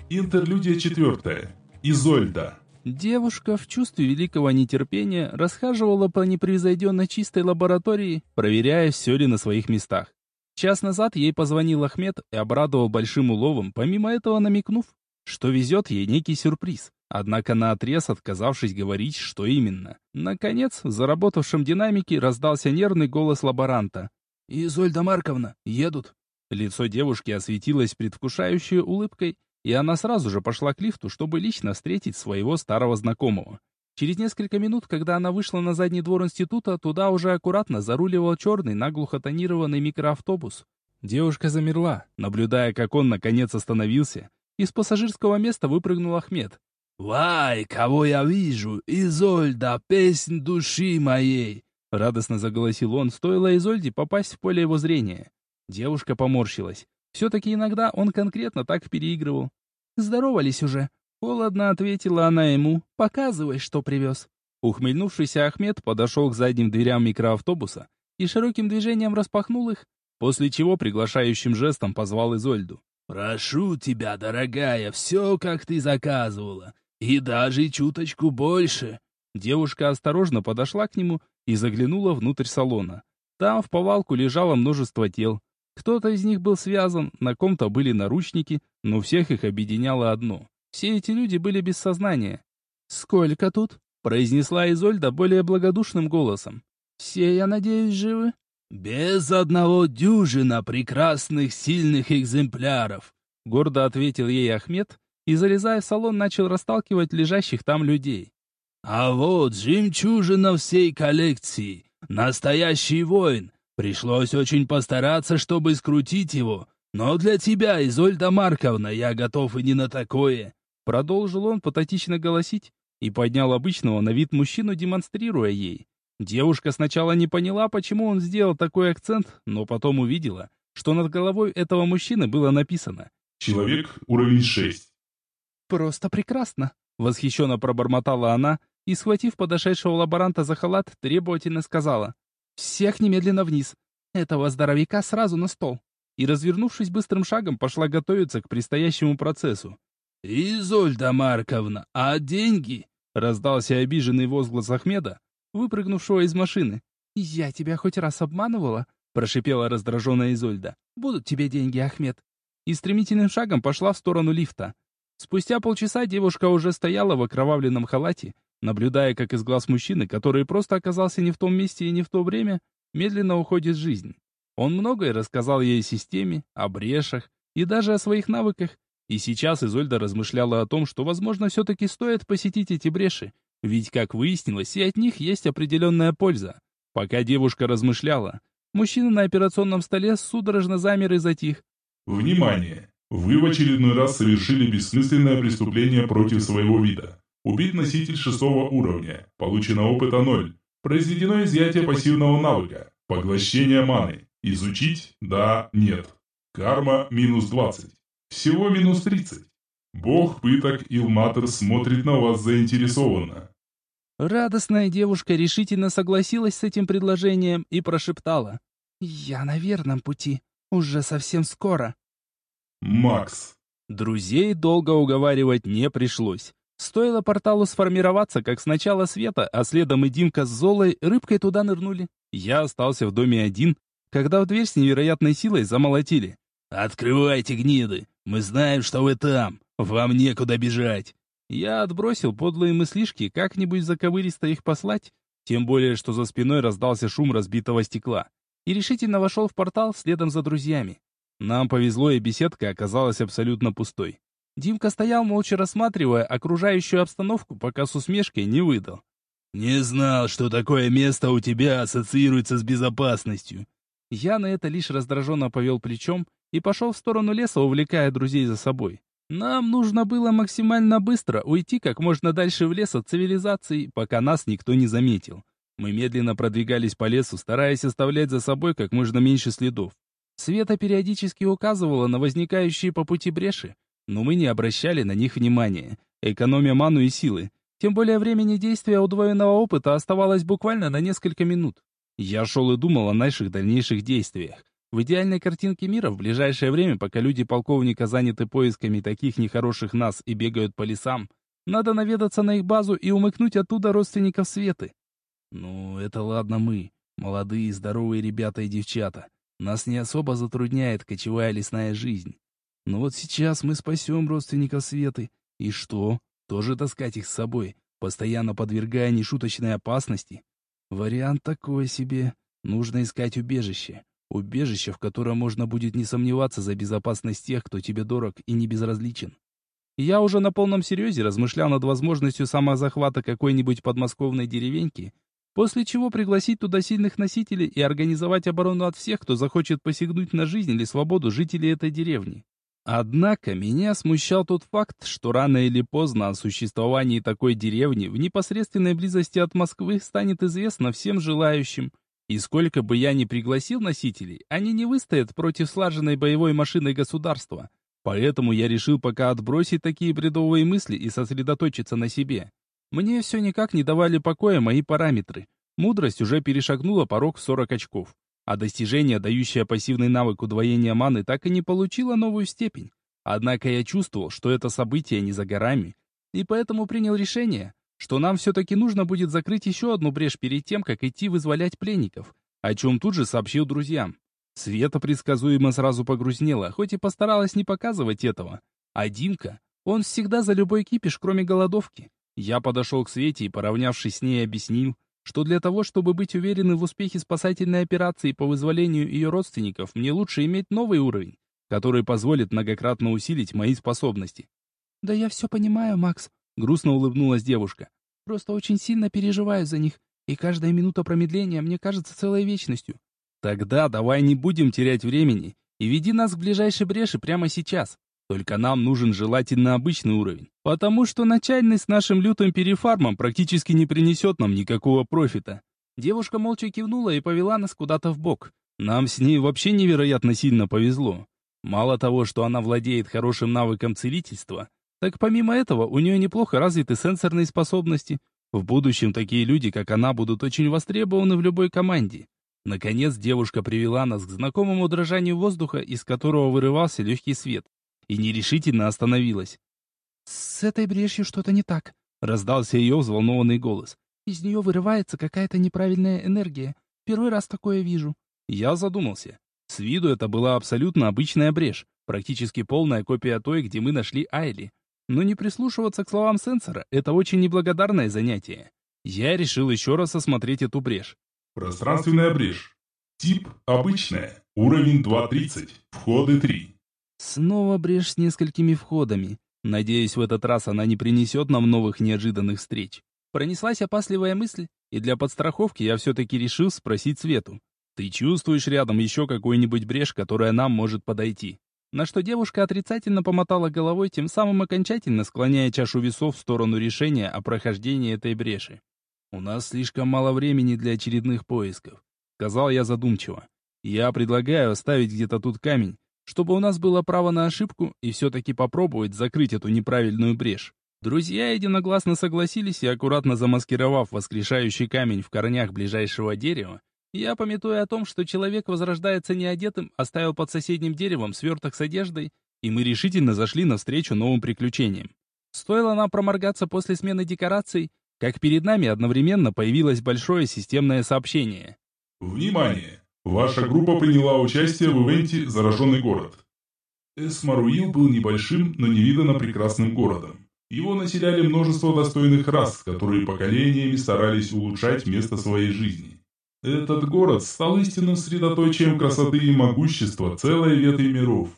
Интерлюдия четвертая. Изольда. Девушка в чувстве великого нетерпения расхаживала по непревзойденно чистой лаборатории, проверяя, все ли на своих местах. Час назад ей позвонил Ахмед и обрадовал большим уловом, помимо этого намекнув, что везет ей некий сюрприз. Однако наотрез отказавшись говорить, что именно. Наконец, в заработавшем динамике раздался нервный голос лаборанта. «Изольда Марковна, едут!» Лицо девушки осветилось предвкушающей улыбкой, и она сразу же пошла к лифту, чтобы лично встретить своего старого знакомого. Через несколько минут, когда она вышла на задний двор института, туда уже аккуратно заруливал черный, наглухо тонированный микроавтобус. Девушка замерла, наблюдая, как он наконец остановился. Из пассажирского места выпрыгнул Ахмед. «Вай, кого я вижу! Изольда, песнь души моей!» Радостно заголосил он, стоило Изольде попасть в поле его зрения. Девушка поморщилась. Все-таки иногда он конкретно так переигрывал. «Здоровались уже», Холодно ответила она ему. «Показывай, что привез». Ухмыльнувшийся Ахмед подошел к задним дверям микроавтобуса и широким движением распахнул их, после чего приглашающим жестом позвал Изольду. «Прошу тебя, дорогая, все, как ты заказывала, и даже чуточку больше». Девушка осторожно подошла к нему и заглянула внутрь салона. Там в повалку лежало множество тел. Кто-то из них был связан, на ком-то были наручники, но всех их объединяло одно. Все эти люди были без сознания. «Сколько тут?» — произнесла Изольда более благодушным голосом. «Все, я надеюсь, живы?» «Без одного дюжина прекрасных, сильных экземпляров», — гордо ответил ей Ахмед и, залезая в салон, начал расталкивать лежащих там людей. «А вот жемчужина всей коллекции. Настоящий воин. Пришлось очень постараться, чтобы скрутить его. Но для тебя, Изольда Марковна, я готов и не на такое. Продолжил он патетично голосить и поднял обычного на вид мужчину, демонстрируя ей. Девушка сначала не поняла, почему он сделал такой акцент, но потом увидела, что над головой этого мужчины было написано «Человек, уровень 6». «Просто прекрасно!» — восхищенно пробормотала она и, схватив подошедшего лаборанта за халат, требовательно сказала «Всех немедленно вниз! Этого здоровяка сразу на стол!» И, развернувшись быстрым шагом, пошла готовиться к предстоящему процессу. «Изольда Марковна, а деньги?» — раздался обиженный возглас Ахмеда, выпрыгнувшего из машины. «Я тебя хоть раз обманывала?» — прошипела раздраженная Изольда. «Будут тебе деньги, Ахмед!» И стремительным шагом пошла в сторону лифта. Спустя полчаса девушка уже стояла в окровавленном халате, наблюдая, как из глаз мужчины, который просто оказался не в том месте и не в то время, медленно уходит жизнь. Он многое рассказал ей о системе, о брешах и даже о своих навыках, и сейчас Изольда размышляла о том, что, возможно, все-таки стоит посетить эти бреши, ведь, как выяснилось, и от них есть определенная польза. Пока девушка размышляла, мужчина на операционном столе судорожно замер и затих. «Внимание! Вы в очередной раз совершили бессмысленное преступление против своего вида. Убит носитель шестого уровня. Получено опыта 0. Произведено изъятие пассивного навыка. Поглощение маны. Изучить? Да, нет. Карма минус 20. Всего минус 30. Бог пыток Илматер смотрит на вас заинтересованно. Радостная девушка решительно согласилась с этим предложением и прошептала. «Я на верном пути. Уже совсем скоро». Макс. Друзей долго уговаривать не пришлось. Стоило порталу сформироваться, как сначала Света, а следом и Димка с Золой рыбкой туда нырнули. Я остался в доме один, когда в дверь с невероятной силой замолотили. «Открывайте, гниды! Мы знаем, что вы там! Вам некуда бежать!» Я отбросил подлые мыслишки, как-нибудь заковыристо их послать, тем более, что за спиной раздался шум разбитого стекла, и решительно вошел в портал следом за друзьями. Нам повезло, и беседка оказалась абсолютно пустой. Димка стоял, молча рассматривая окружающую обстановку, пока с усмешкой не выдал. «Не знал, что такое место у тебя ассоциируется с безопасностью». Я на это лишь раздраженно повел плечом и пошел в сторону леса, увлекая друзей за собой. Нам нужно было максимально быстро уйти как можно дальше в лес от цивилизации, пока нас никто не заметил. Мы медленно продвигались по лесу, стараясь оставлять за собой как можно меньше следов. Света периодически указывала на возникающие по пути бреши, но мы не обращали на них внимания, экономя ману и силы. Тем более времени действия удвоенного опыта оставалось буквально на несколько минут. Я шел и думал о наших дальнейших действиях. В идеальной картинке мира в ближайшее время, пока люди полковника заняты поисками таких нехороших нас и бегают по лесам, надо наведаться на их базу и умыкнуть оттуда родственников Светы. Ну, это ладно мы, молодые здоровые ребята и девчата. Нас не особо затрудняет кочевая лесная жизнь. Но вот сейчас мы спасем родственников Светы. И что? Тоже таскать их с собой, постоянно подвергая нешуточной опасности? Вариант такой себе. Нужно искать убежище. Убежище, в котором можно будет не сомневаться за безопасность тех, кто тебе дорог и не безразличен. Я уже на полном серьезе размышлял над возможностью самозахвата какой-нибудь подмосковной деревеньки, после чего пригласить туда сильных носителей и организовать оборону от всех, кто захочет посягнуть на жизнь или свободу жителей этой деревни. Однако меня смущал тот факт, что рано или поздно о существовании такой деревни в непосредственной близости от Москвы станет известно всем желающим. И сколько бы я ни пригласил носителей, они не выстоят против слаженной боевой машины государства. Поэтому я решил пока отбросить такие бредовые мысли и сосредоточиться на себе. Мне все никак не давали покоя мои параметры. Мудрость уже перешагнула порог в 40 очков а достижение, дающее пассивный навык удвоения маны, так и не получило новую степень. Однако я чувствовал, что это событие не за горами, и поэтому принял решение, что нам все-таки нужно будет закрыть еще одну брешь перед тем, как идти вызволять пленников, о чем тут же сообщил друзьям. Света предсказуемо сразу погрустнела, хоть и постаралась не показывать этого. А Димка, он всегда за любой кипиш, кроме голодовки. Я подошел к Свете и, поравнявшись с ней, объяснил, что для того, чтобы быть уверенным в успехе спасательной операции по вызволению ее родственников, мне лучше иметь новый уровень, который позволит многократно усилить мои способности. «Да я все понимаю, Макс», — грустно улыбнулась девушка. «Просто очень сильно переживаю за них, и каждая минута промедления мне кажется целой вечностью». «Тогда давай не будем терять времени и веди нас к ближайшей бреши прямо сейчас. Только нам нужен желательно обычный уровень, потому что начальный с нашим лютым перефармом практически не принесет нам никакого профита. Девушка молча кивнула и повела нас куда-то в бок. Нам с ней вообще невероятно сильно повезло. Мало того, что она владеет хорошим навыком целительства, так помимо этого у нее неплохо развиты сенсорные способности. В будущем такие люди, как она, будут очень востребованы в любой команде. Наконец девушка привела нас к знакомому дрожанию воздуха, из которого вырывался легкий свет и нерешительно остановилась. «С этой брешью что-то не так», — раздался ее взволнованный голос. «Из нее вырывается какая-то неправильная энергия. Первый раз такое вижу». Я задумался. С виду это была абсолютно обычная брешь, практически полная копия той, где мы нашли Айли. Но не прислушиваться к словам сенсора — это очень неблагодарное занятие. Я решил еще раз осмотреть эту брешь. Пространственная брешь. Тип обычная. Уровень 2.30. Входы 3. Снова брешь с несколькими входами. Надеюсь, в этот раз она не принесет нам новых неожиданных встреч. Пронеслась опасливая мысль, и для подстраховки я все-таки решил спросить Свету. «Ты чувствуешь рядом еще какую-нибудь брешь, которая нам может подойти?» На что девушка отрицательно помотала головой, тем самым окончательно склоняя чашу весов в сторону решения о прохождении этой бреши. «У нас слишком мало времени для очередных поисков», — сказал я задумчиво. «Я предлагаю оставить где-то тут камень, чтобы у нас было право на ошибку и все-таки попробовать закрыть эту неправильную брешь. Друзья единогласно согласились и, аккуратно замаскировав воскрешающий камень в корнях ближайшего дерева, я, пометуя о том, что человек возрождается неодетым, оставил под соседним деревом сверток с одеждой, и мы решительно зашли навстречу новым приключениям. Стоило нам проморгаться после смены декораций, как перед нами одновременно появилось большое системное сообщение. «Внимание! Ваша группа приняла участие в ивенте «Зараженный город». Эсмаруил был небольшим, но невиданно прекрасным городом. Его населяли множество достойных рас, которые поколениями старались улучшать место своей жизни. Этот город стал истинным средоточием красоты и могущества целой ветви миров.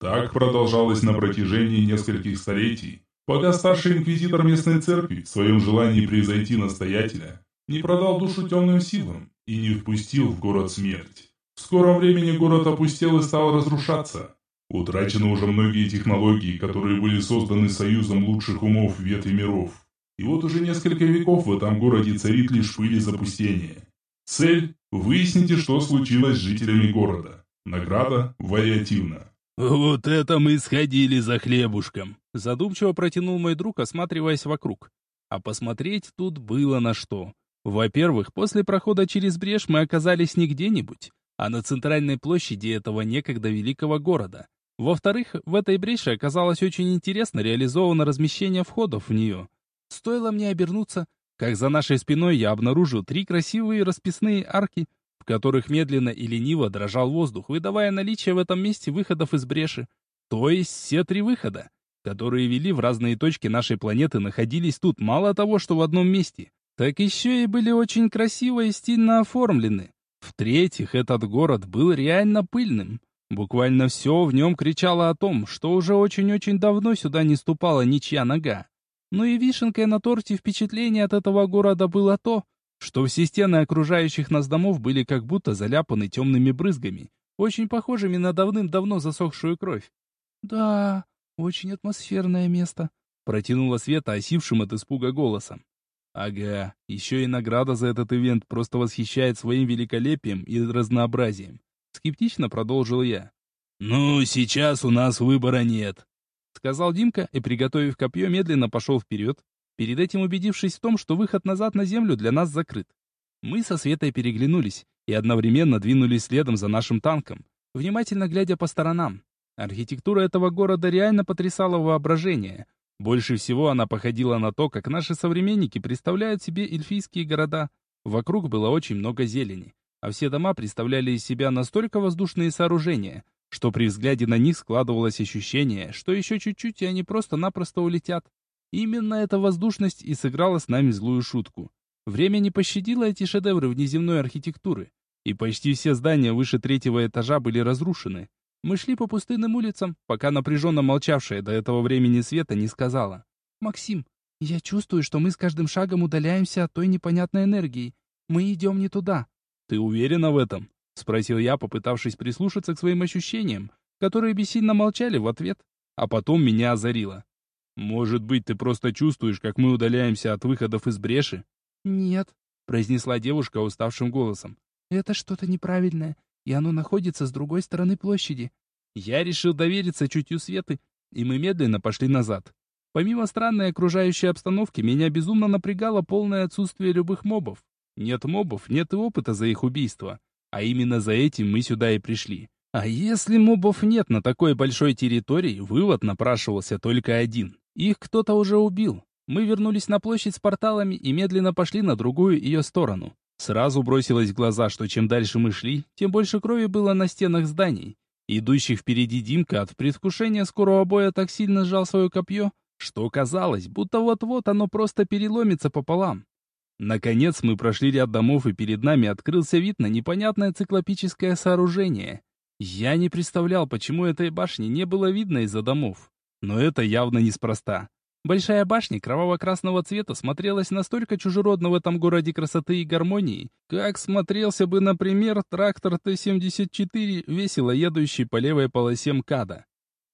Так продолжалось на протяжении нескольких столетий, пока старший инквизитор местной церкви в своем желании превзойти настоятеля не продал душу темным силам и не впустил в город смерть. В скором времени город опустел и стал разрушаться. Утрачены уже многие технологии, которые были созданы союзом лучших умов ветви миров. И вот уже несколько веков в этом городе царит лишь пыль и запустение. Цель – выясните, что случилось с жителями города. Награда вариативна. «Вот это мы сходили за хлебушком!» Задумчиво протянул мой друг, осматриваясь вокруг. А посмотреть тут было на что. Во-первых, после прохода через брешь мы оказались не где-нибудь, а на центральной площади этого некогда великого города. Во-вторых, в этой бреше оказалось очень интересно реализовано размещение входов в нее. Стоило мне обернуться, как за нашей спиной я обнаружил три красивые расписные арки, в которых медленно и лениво дрожал воздух, выдавая наличие в этом месте выходов из бреши. То есть все три выхода, которые вели в разные точки нашей планеты, находились тут мало того, что в одном месте, так еще и были очень красиво и стильно оформлены. В-третьих, этот город был реально пыльным. Буквально все в нем кричало о том, что уже очень-очень давно сюда не ступала ничья нога. Ну и вишенкой на торте впечатление от этого города было то, что все стены окружающих нас домов были как будто заляпаны темными брызгами, очень похожими на давным-давно засохшую кровь. «Да, очень атмосферное место», — протянула Света осившим от испуга голосом. Ага, еще и награда за этот ивент просто восхищает своим великолепием и разнообразием. Скептично продолжил я. «Ну, сейчас у нас выбора нет», — сказал Димка и, приготовив копье, медленно пошел вперед, перед этим убедившись в том, что выход назад на землю для нас закрыт. Мы со Светой переглянулись и одновременно двинулись следом за нашим танком, внимательно глядя по сторонам. Архитектура этого города реально потрясала воображение, больше всего она походила на то, как наши современники представляют себе эльфийские города. Вокруг было очень много зелени, а все дома представляли из себя настолько воздушные сооружения, что при взгляде на них складывалось ощущение, что еще чуть-чуть и они просто-напросто улетят. Именно эта воздушность и сыграла с нами злую шутку. Время не пощадило эти шедевры внеземной архитектуры, и почти все здания выше третьего этажа были разрушены, мы шли по пустынным улицам, пока напряженно молчавшая до этого времени Света не сказала. «Максим, я чувствую, что мы с каждым шагом удаляемся от той непонятной энергии. Мы идем не туда». «Ты уверена в этом?» — спросил я, попытавшись прислушаться к своим ощущениям, которые бессильно молчали в ответ. а потом меня озарило. «Может быть, ты просто чувствуешь, как мы удаляемся от выходов из бреши?» «Нет», — произнесла девушка уставшим голосом. «Это что-то неправильное, и оно находится с другой стороны площади». Я решил довериться чутью Светы, и мы медленно пошли назад. Помимо странной окружающей обстановки, меня безумно напрягало полное отсутствие любых мобов. Нет мобов, нет и опыта за их убийство. А именно за этим мы сюда и пришли. А если мобов нет на такой большой территории, вывод напрашивался только один. Их кто-то уже убил. Мы вернулись на площадь с порталами и медленно пошли на другую ее сторону. Сразу бросилось в глаза, что чем дальше мы шли, тем больше крови было на стенах зданий. Идущий впереди Димка от предвкушения скорого боя так сильно сжал свое копье, что казалось, будто вот-вот оно просто переломится пополам. Наконец мы прошли ряд домов, и перед нами открылся вид на непонятное циклопическое сооружение. Я не представлял, почему этой башни не было видно из-за домов. Но это явно неспроста. Большая башня кроваво-красного цвета смотрелась настолько чужеродно в этом городе красоты и гармонии, как смотрелся бы, например, трактор Т-74, весело едущий по левой полосе МКАДа.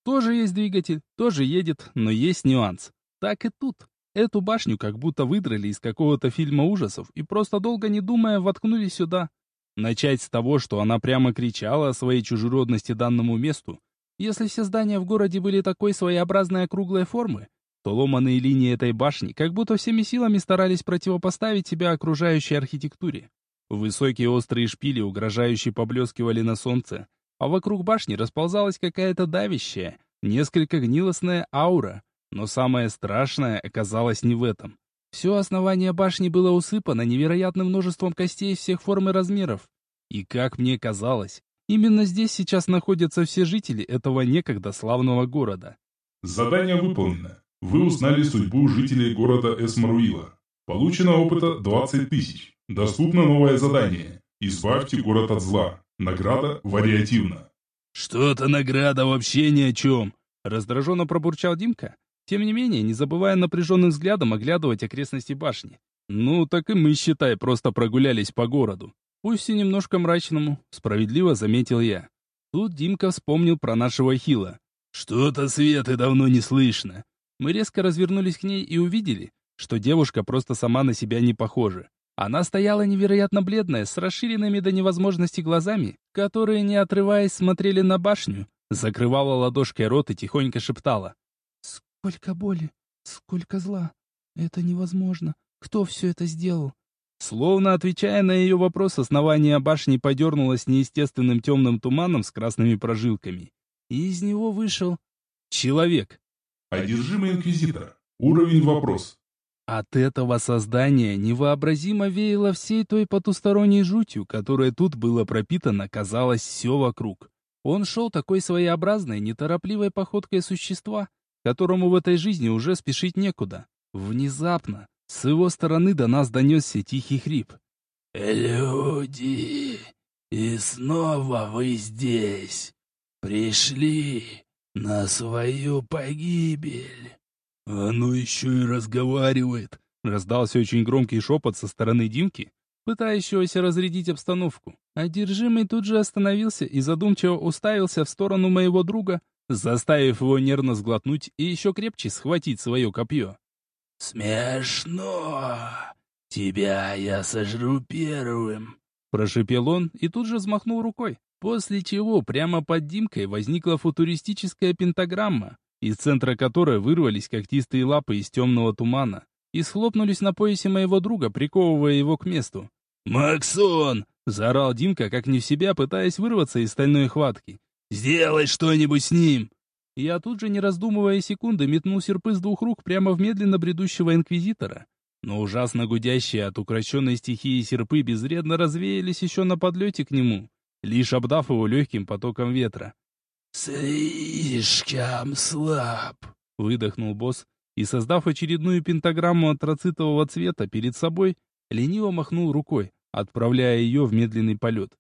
Тоже есть двигатель, тоже едет, но есть нюанс. Так и тут. Эту башню как будто выдрали из какого-то фильма ужасов и просто долго не думая воткнули сюда. Начать с того, что она прямо кричала о своей чужеродности данному месту, если все здания в городе были такой своеобразной округлой формы, то ломаные линии этой башни как будто всеми силами старались противопоставить себя окружающей архитектуре. Высокие острые шпили угрожающе поблескивали на солнце, а вокруг башни расползалась какая-то давящая, несколько гнилостная аура. Но самое страшное оказалось не в этом. Все основание башни было усыпано невероятным множеством костей всех форм и размеров. И как мне казалось, именно здесь сейчас находятся все жители этого некогда славного города. Задание выполнено. Вы узнали судьбу жителей города Эсмаруила. Получено опыта 20 тысяч. Доступно новое задание. Избавьте город от зла. Награда вариативна. «Что-то награда вообще ни о чем!» Раздраженно пробурчал Димка, тем не менее, не забывая напряженным взглядом оглядывать окрестности башни. «Ну, так и мы, считай, просто прогулялись по городу. Пусть и немножко мрачному», — справедливо заметил я. Тут Димка вспомнил про нашего Хила. «Что-то Светы давно не слышно. Мы резко развернулись к ней и увидели, что девушка просто сама на себя не похожа. Она стояла невероятно бледная, с расширенными до невозможности глазами, которые, не отрываясь, смотрели на башню, закрывала ладошкой рот и тихонько шептала. «Сколько боли, сколько зла. Это невозможно. Кто все это сделал?» Словно отвечая на ее вопрос, основание башни подернулось неестественным темным туманом с красными прожилками. И из него вышел... Человек. Одержимый инквизитор. Уровень вопрос. От этого создания невообразимо веяло всей той потусторонней жутью, которая тут было пропитано, казалось, все вокруг. Он шел такой своеобразной, неторопливой походкой существа, которому в этой жизни уже спешить некуда. Внезапно, с его стороны до нас донесся тихий хрип. «Люди, и снова вы здесь. Пришли на свою погибель. Оно еще и разговаривает. Раздался очень громкий шепот со стороны Димки, пытающегося разрядить обстановку. Одержимый тут же остановился и задумчиво уставился в сторону моего друга, заставив его нервно сглотнуть и еще крепче схватить свое копье. «Смешно! Тебя я сожру первым!» Прошипел он и тут же взмахнул рукой. После чего прямо под Димкой возникла футуристическая пентаграмма, из центра которой вырвались когтистые лапы из темного тумана и схлопнулись на поясе моего друга, приковывая его к месту. «Максон!» — заорал Димка, как не в себя, пытаясь вырваться из стальной хватки. «Сделай что-нибудь с ним!» Я тут же, не раздумывая секунды, метнул серпы с двух рук прямо в медленно бредущего инквизитора. Но ужасно гудящие от укращенной стихии серпы безвредно развеялись еще на подлете к нему лишь обдав его легким потоком ветра. «Слишком слаб», — выдохнул босс, и, создав очередную пентаграмму антрацитового цвета перед собой, лениво махнул рукой, отправляя ее в медленный полет.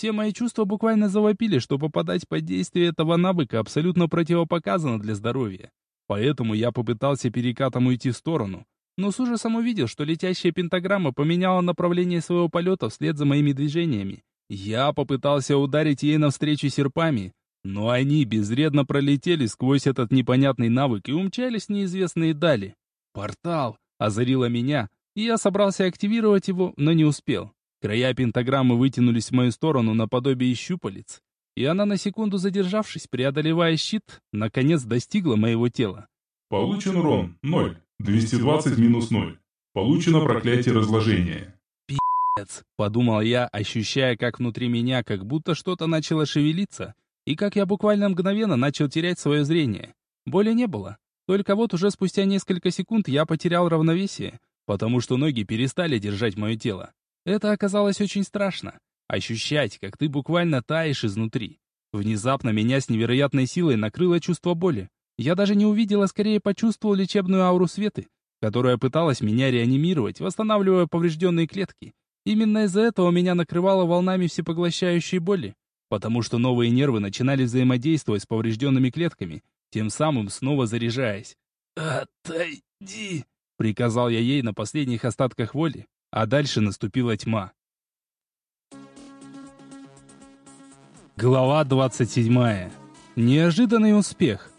Все мои чувства буквально завопили, что попадать под действие этого навыка абсолютно противопоказано для здоровья. Поэтому я попытался перекатом уйти в сторону, но с ужасом увидел, что летящая пентаграмма поменяла направление своего полета вслед за моими движениями. Я попытался ударить ей навстречу серпами, Но они безвредно пролетели сквозь этот непонятный навык и умчались в неизвестные дали. Портал озарило меня, и я собрался активировать его, но не успел. Края пентаграммы вытянулись в мою сторону наподобие щупалец, и она на секунду задержавшись, преодолевая щит, наконец достигла моего тела. Получен урон 0, 220 минус 0. Получено проклятие разложения. «Пи***ц», подумал я, ощущая, как внутри меня как будто что-то начало шевелиться, и как я буквально мгновенно начал терять свое зрение. Боли не было. Только вот уже спустя несколько секунд я потерял равновесие, потому что ноги перестали держать мое тело. Это оказалось очень страшно. Ощущать, как ты буквально таешь изнутри. Внезапно меня с невероятной силой накрыло чувство боли. Я даже не увидел, а скорее почувствовал лечебную ауру Светы, которая пыталась меня реанимировать, восстанавливая поврежденные клетки. Именно из-за этого меня накрывало волнами всепоглощающей боли потому что новые нервы начинали взаимодействовать с поврежденными клетками, тем самым снова заряжаясь. «Отойди!» — приказал я ей на последних остатках воли, а дальше наступила тьма. Глава 27. Неожиданный успех.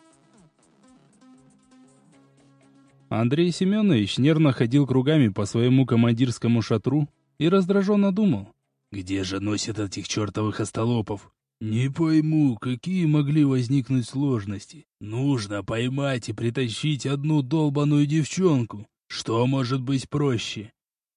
Андрей Семенович нервно ходил кругами по своему командирскому шатру и раздраженно думал. Где же носят этих чертовых остолопов? Не пойму, какие могли возникнуть сложности. Нужно поймать и притащить одну долбаную девчонку. Что может быть проще?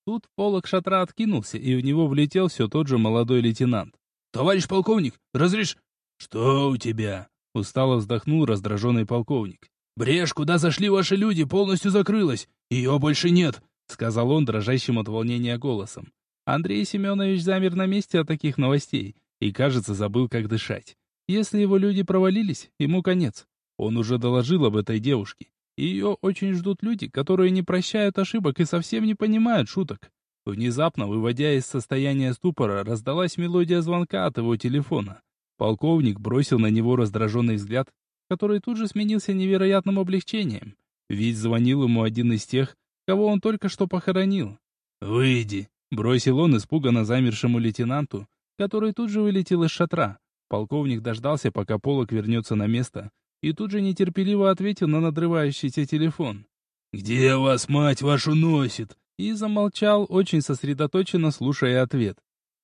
Тут полок шатра откинулся, и в него влетел все тот же молодой лейтенант. «Товарищ полковник, разреш...» «Что у тебя?» — устало вздохнул раздраженный полковник. «Брешь, куда зашли ваши люди, полностью закрылась. Ее больше нет», — сказал он дрожащим от волнения голосом. Андрей Семенович замер на месте от таких новостей и, кажется, забыл, как дышать. Если его люди провалились, ему конец. Он уже доложил об этой девушке. Ее очень ждут люди, которые не прощают ошибок и совсем не понимают шуток. Внезапно, выводя из состояния ступора, раздалась мелодия звонка от его телефона. Полковник бросил на него раздраженный взгляд, который тут же сменился невероятным облегчением. Ведь звонил ему один из тех, кого он только что похоронил. «Выйди», Бросил он испуганно замершему лейтенанту, который тут же вылетел из шатра. Полковник дождался, пока полок вернется на место, и тут же нетерпеливо ответил на надрывающийся телефон. «Где вас, мать вашу, носит?» И замолчал, очень сосредоточенно слушая ответ.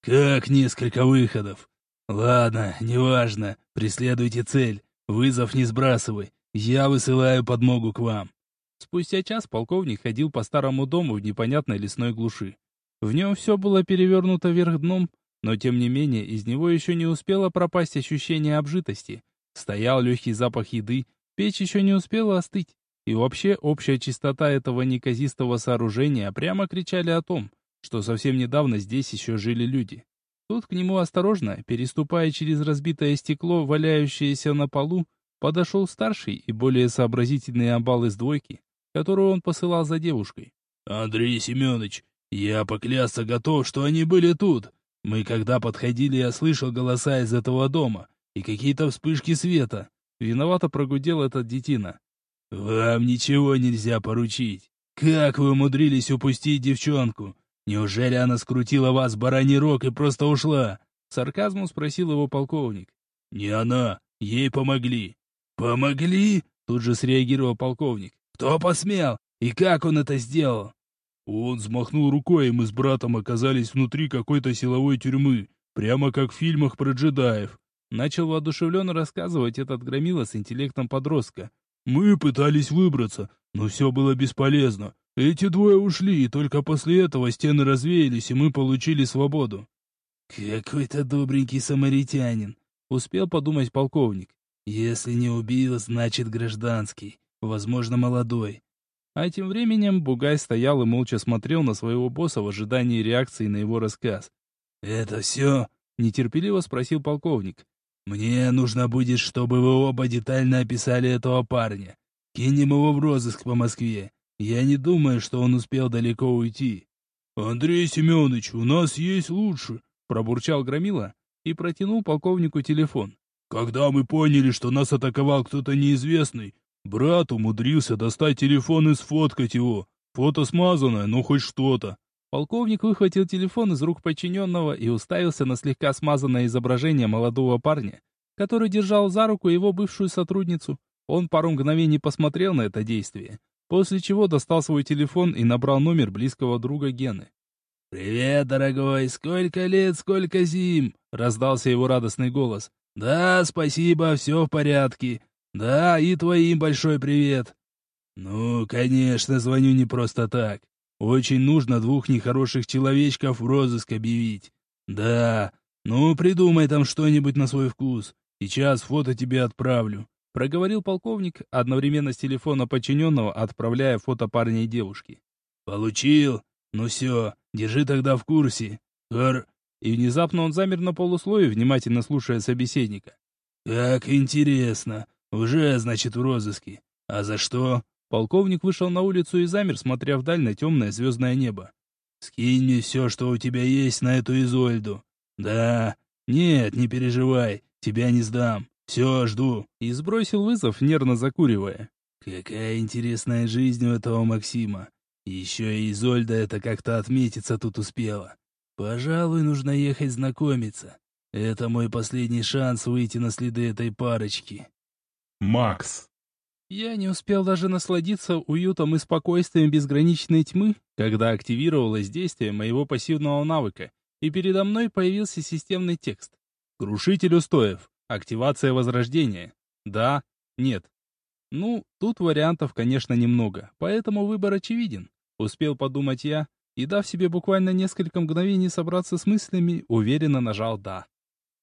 «Как несколько выходов? Ладно, неважно, преследуйте цель, вызов не сбрасывай, я высылаю подмогу к вам». Спустя час полковник ходил по старому дому в непонятной лесной глуши. В нем все было перевернуто вверх дном, но тем не менее из него еще не успело пропасть ощущение обжитости. Стоял легкий запах еды, печь еще не успела остыть. И вообще общая чистота этого неказистого сооружения прямо кричали о том, что совсем недавно здесь еще жили люди. Тут к нему осторожно, переступая через разбитое стекло, валяющееся на полу, подошел старший и более сообразительный амбал из двойки, которую он посылал за девушкой. «Андрей Семенович, я поклясться готов, что они были тут. Мы когда подходили, я слышал голоса из этого дома и какие-то вспышки света. Виновато прогудел этот детина. Вам ничего нельзя поручить. Как вы умудрились упустить девчонку? Неужели она скрутила вас бараний рог и просто ушла? Сарказмом спросил его полковник. Не она, ей помогли. Помогли? Тут же среагировал полковник. Кто посмел? И как он это сделал? Он взмахнул рукой, и мы с братом оказались внутри какой-то силовой тюрьмы, прямо как в фильмах про джедаев. Начал воодушевленно рассказывать этот громила с интеллектом подростка. Мы пытались выбраться, но все было бесполезно. Эти двое ушли, и только после этого стены развеялись, и мы получили свободу. «Какой-то добренький самаритянин», — успел подумать полковник. «Если не убил, значит гражданский, возможно, молодой. А тем временем Бугай стоял и молча смотрел на своего босса в ожидании реакции на его рассказ. «Это все?» — нетерпеливо спросил полковник. «Мне нужно будет, чтобы вы оба детально описали этого парня. Кинем его в розыск по Москве. Я не думаю, что он успел далеко уйти». «Андрей Семенович, у нас есть лучше», — пробурчал Громила и протянул полковнику телефон. «Когда мы поняли, что нас атаковал кто-то неизвестный, Брат умудрился достать телефон и сфоткать его. Фото смазанное, но хоть что-то. Полковник выхватил телефон из рук подчиненного и уставился на слегка смазанное изображение молодого парня, который держал за руку его бывшую сотрудницу. Он пару мгновений посмотрел на это действие, после чего достал свой телефон и набрал номер близкого друга Гены. «Привет, дорогой! Сколько лет, сколько зим!» — раздался его радостный голос. «Да, спасибо, все в порядке. Да, и твоим большой привет!» «Ну, конечно, звоню не просто так. Очень нужно двух нехороших человечков в розыск объявить. Да, ну, придумай там что-нибудь на свой вкус. Сейчас фото тебе отправлю. Проговорил полковник, одновременно с телефона подчиненного отправляя фото парня и девушки. «Получил? Ну все, держи тогда в курсе. Гор...» И внезапно он замер на полуслое, внимательно слушая собеседника. «Как интересно. Уже, значит, в розыске. А за что?» Полковник вышел на улицу и замер, смотря вдаль на темное звездное небо. «Скинь мне все, что у тебя есть на эту Изольду. Да, нет, не переживай, тебя не сдам. Все, жду. И сбросил вызов, нервно закуривая. Какая интересная жизнь у этого Максима. Еще и Изольда это как-то отметиться тут успела. Пожалуй, нужно ехать знакомиться. Это мой последний шанс выйти на следы этой парочки. Макс. Я не успел даже насладиться уютом и спокойствием безграничной тьмы, когда активировалось действие моего пассивного навыка, и передо мной появился системный текст. Крушитель устоев. Активация возрождения. Да, нет. Ну, тут вариантов, конечно, немного, поэтому выбор очевиден. Успел подумать я, и дав себе буквально несколько мгновений собраться с мыслями, уверенно нажал «да».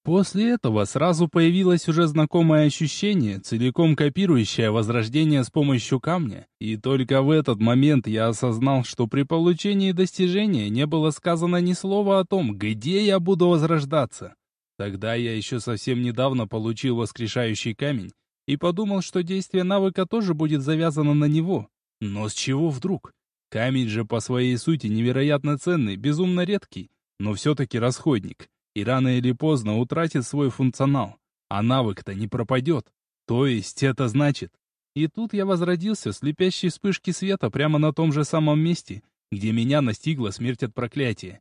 После этого сразу появилось уже знакомое ощущение, целиком копирующее возрождение с помощью камня, и только в этот момент я осознал, что при получении достижения не было сказано ни слова о том, где я буду возрождаться. Тогда я еще совсем недавно получил воскрешающий камень и подумал, что действие навыка тоже будет завязано на него. Но с чего вдруг? Камень же по своей сути невероятно ценный, безумно редкий, но все-таки расходник, и рано или поздно утратит свой функционал, а навык-то не пропадет. То есть это значит... И тут я возродился с слепящей вспышки света прямо на том же самом месте, где меня настигла смерть от проклятия.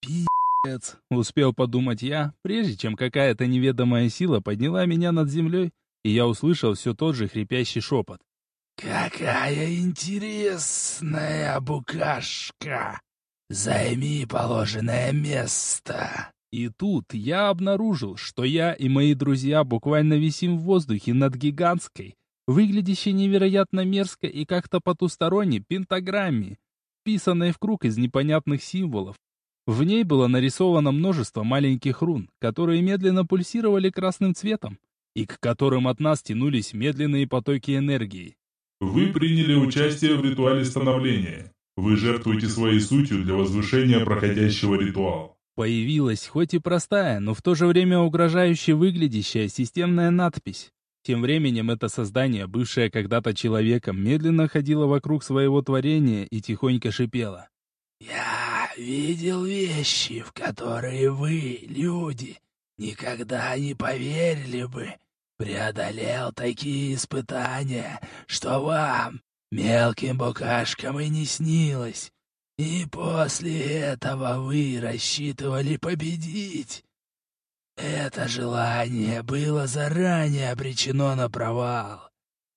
Пи***. «Ец!» — успел подумать я, прежде чем какая-то неведомая сила подняла меня над землей, и я услышал все тот же хрипящий шепот. «Какая интересная букашка! Займи положенное место!» И тут я обнаружил, что я и мои друзья буквально висим в воздухе над гигантской, выглядящей невероятно мерзко и как-то потусторонней пентаграмме, писанной в круг из непонятных символов, в ней было нарисовано множество маленьких рун, которые медленно пульсировали красным цветом, и к которым от нас тянулись медленные потоки энергии. Вы приняли участие в ритуале становления. Вы жертвуете своей сутью для возвышения проходящего ритуала. Появилась хоть и простая, но в то же время угрожающе выглядящая системная надпись. Тем временем это создание, бывшее когда-то человеком, медленно ходило вокруг своего творения и тихонько шипело. «Я видел вещи, в которые вы, люди, никогда не поверили бы. Преодолел такие испытания, что вам, мелким букашкам, и не снилось. И после этого вы рассчитывали победить. Это желание было заранее обречено на провал.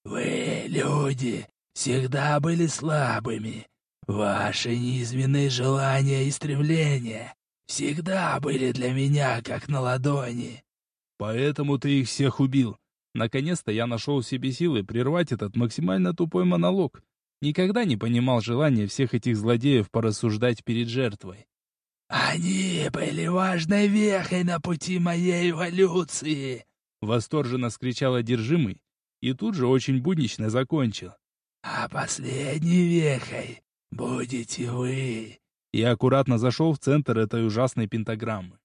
Вы, люди, всегда были слабыми, Ваши низменные желания и стремления всегда были для меня как на ладони. Поэтому ты их всех убил. Наконец-то я нашел в себе силы прервать этот максимально тупой монолог. Никогда не понимал желания всех этих злодеев порассуждать перед жертвой. «Они были важной вехой на пути моей эволюции!» Восторженно скричал одержимый и тут же очень буднично закончил. «А последней вехой «Будете вы!» Я аккуратно зашел в центр этой ужасной пентаграммы.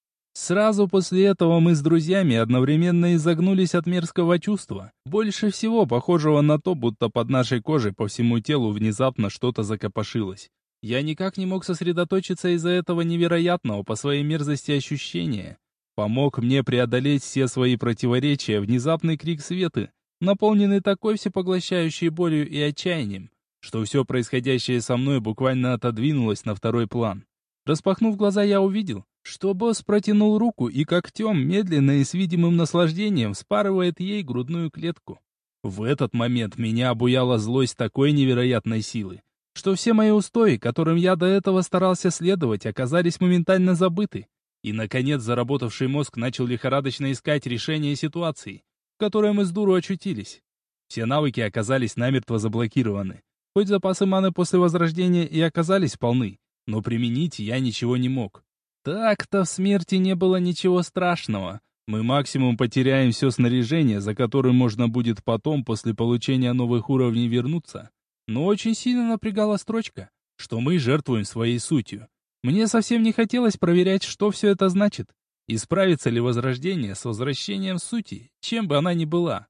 Сразу после этого мы с друзьями одновременно изогнулись от мерзкого чувства, больше всего похожего на то, будто под нашей кожей по всему телу внезапно что-то закопошилось. Я никак не мог сосредоточиться из-за этого невероятного по своей мерзости ощущения. Помог мне преодолеть все свои противоречия внезапный крик Светы, наполненный такой всепоглощающей болью и отчаянием, что все происходящее со мной буквально отодвинулось на второй план. Распахнув глаза, я увидел, что босс протянул руку и когтем медленно и с видимым наслаждением спарывает ей грудную клетку. В этот момент меня обуяла злость такой невероятной силы, что все мои устои, которым я до этого старался следовать, оказались моментально забыты. И, наконец, заработавший мозг начал лихорадочно искать решение ситуации, в которой мы с дуру очутились. Все навыки оказались намертво заблокированы. Хоть запасы маны после возрождения и оказались полны, но применить я ничего не мог. Так-то в смерти не было ничего страшного. Мы максимум потеряем все снаряжение, за которым можно будет потом, после получения новых уровней, вернуться. Но очень сильно напрягала строчка, что мы жертвуем своей сутью. Мне совсем не хотелось проверять, что все это значит. Исправится ли возрождение с возвращением сути, чем бы она ни была.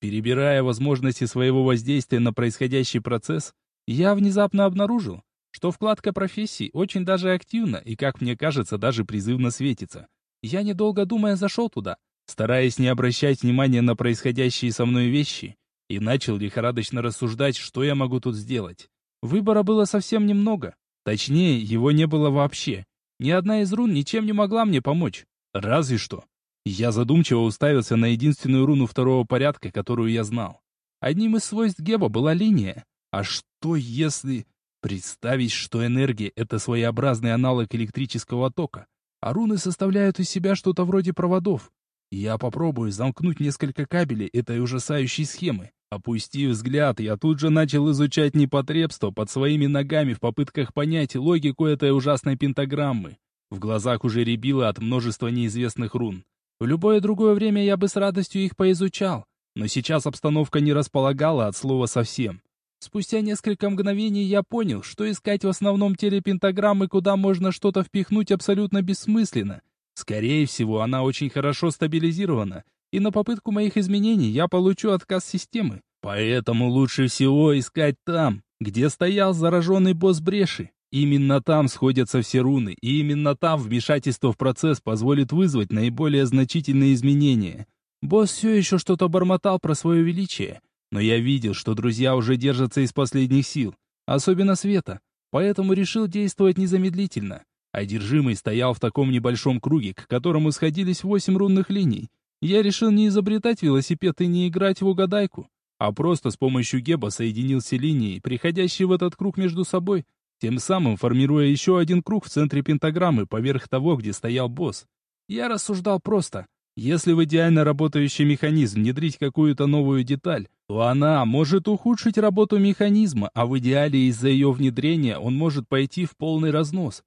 Перебирая возможности своего воздействия на происходящий процесс, я внезапно обнаружил, что вкладка профессий очень даже активна и, как мне кажется, даже призывно светится. Я, недолго думая, зашел туда, стараясь не обращать внимания на происходящие со мной вещи, и начал лихорадочно рассуждать, что я могу тут сделать. Выбора было совсем немного. Точнее, его не было вообще. Ни одна из рун ничем не могла мне помочь. Разве что. Я задумчиво уставился на единственную руну второго порядка, которую я знал. Одним из свойств Геба была линия. А что если... Представить, что энергия — это своеобразный аналог электрического тока, а руны составляют из себя что-то вроде проводов. Я попробую замкнуть несколько кабелей этой ужасающей схемы. Опустив взгляд, я тут же начал изучать непотребство под своими ногами в попытках понять логику этой ужасной пентаграммы. В глазах уже рябило от множества неизвестных рун. В любое другое время я бы с радостью их поизучал, но сейчас обстановка не располагала от слова совсем. Спустя несколько мгновений я понял, что искать в основном теле пентаграммы, куда можно что-то впихнуть, абсолютно бессмысленно. Скорее всего, она очень хорошо стабилизирована, и на попытку моих изменений я получу отказ системы. Поэтому лучше всего искать там, где стоял зараженный босс Бреши. Именно там сходятся все руны, и именно там вмешательство в процесс позволит вызвать наиболее значительные изменения. Босс все еще что-то бормотал про свое величие, но я видел, что друзья уже держатся из последних сил, особенно Света, поэтому решил действовать незамедлительно. Одержимый стоял в таком небольшом круге, к которому сходились восемь рунных линий. Я решил не изобретать велосипед и не играть в угадайку, а просто с помощью геба соединил все линии, приходящие в этот круг между собой, тем самым формируя еще один круг в центре пентаграммы поверх того, где стоял босс. Я рассуждал просто. Если в идеально работающий механизм внедрить какую-то новую деталь, то она может ухудшить работу механизма, а в идеале из-за ее внедрения он может пойти в полный разнос.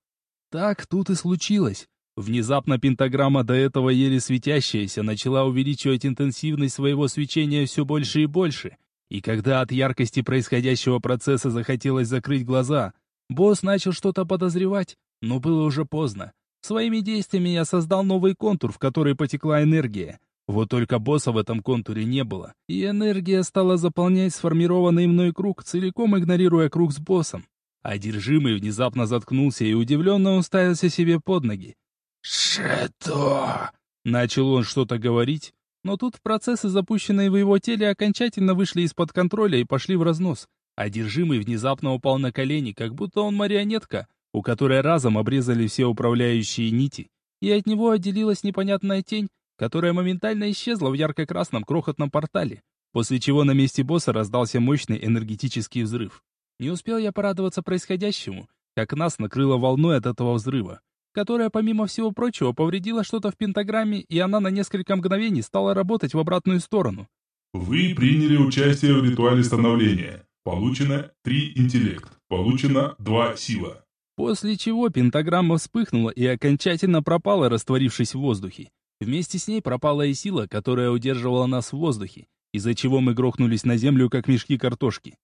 Так тут и случилось. Внезапно пентаграмма, до этого еле светящаяся, начала увеличивать интенсивность своего свечения все больше и больше. И когда от яркости происходящего процесса захотелось закрыть глаза, босс начал что-то подозревать, но было уже поздно. Своими действиями я создал новый контур, в который потекла энергия. Вот только босса в этом контуре не было, и энергия стала заполнять сформированный мной круг, целиком игнорируя круг с боссом. Одержимый внезапно заткнулся и удивленно уставился себе под ноги. «Что?» Начал он что-то говорить, но тут процессы, запущенные в его теле, окончательно вышли из-под контроля и пошли в разнос. Одержимый внезапно упал на колени, как будто он марионетка, у которой разом обрезали все управляющие нити, и от него отделилась непонятная тень, которая моментально исчезла в ярко-красном крохотном портале, после чего на месте босса раздался мощный энергетический взрыв. Не успел я порадоваться происходящему, как нас накрыло волной от этого взрыва, которая, помимо всего прочего, повредила что-то в пентаграмме, и она на несколько мгновений стала работать в обратную сторону. Вы приняли участие в ритуале становления. Получено 3 интеллект. Получено 2 сила. После чего пентаграмма вспыхнула и окончательно пропала, растворившись в воздухе. Вместе с ней пропала и сила, которая удерживала нас в воздухе, из-за чего мы грохнулись на землю, как мешки картошки.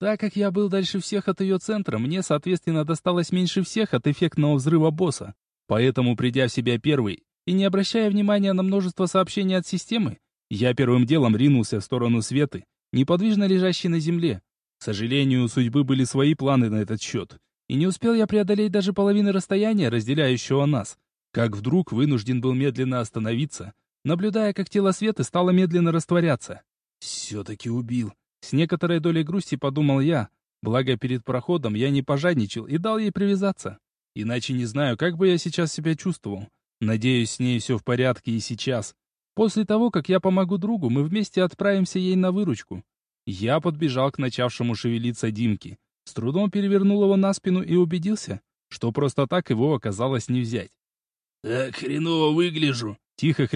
Так как я был дальше всех от ее центра, мне, соответственно, досталось меньше всех от эффектного взрыва босса. Поэтому, придя в себя первый и не обращая внимания на множество сообщений от системы, я первым делом ринулся в сторону Светы, неподвижно лежащей на земле. К сожалению, у судьбы были свои планы на этот счет. И не успел я преодолеть даже половины расстояния, разделяющего нас, как вдруг вынужден был медленно остановиться, наблюдая, как тело Светы стало медленно растворяться. «Все-таки убил». С некоторой долей грусти подумал я, благо перед проходом я не пожадничал и дал ей привязаться. Иначе не знаю, как бы я сейчас себя чувствовал. Надеюсь, с ней все в порядке и сейчас. После того, как я помогу другу, мы вместе отправимся ей на выручку. Я подбежал к начавшему шевелиться Димке. С трудом перевернул его на спину и убедился, что просто так его оказалось не взять. «Так хреново выгляжу!» Тихо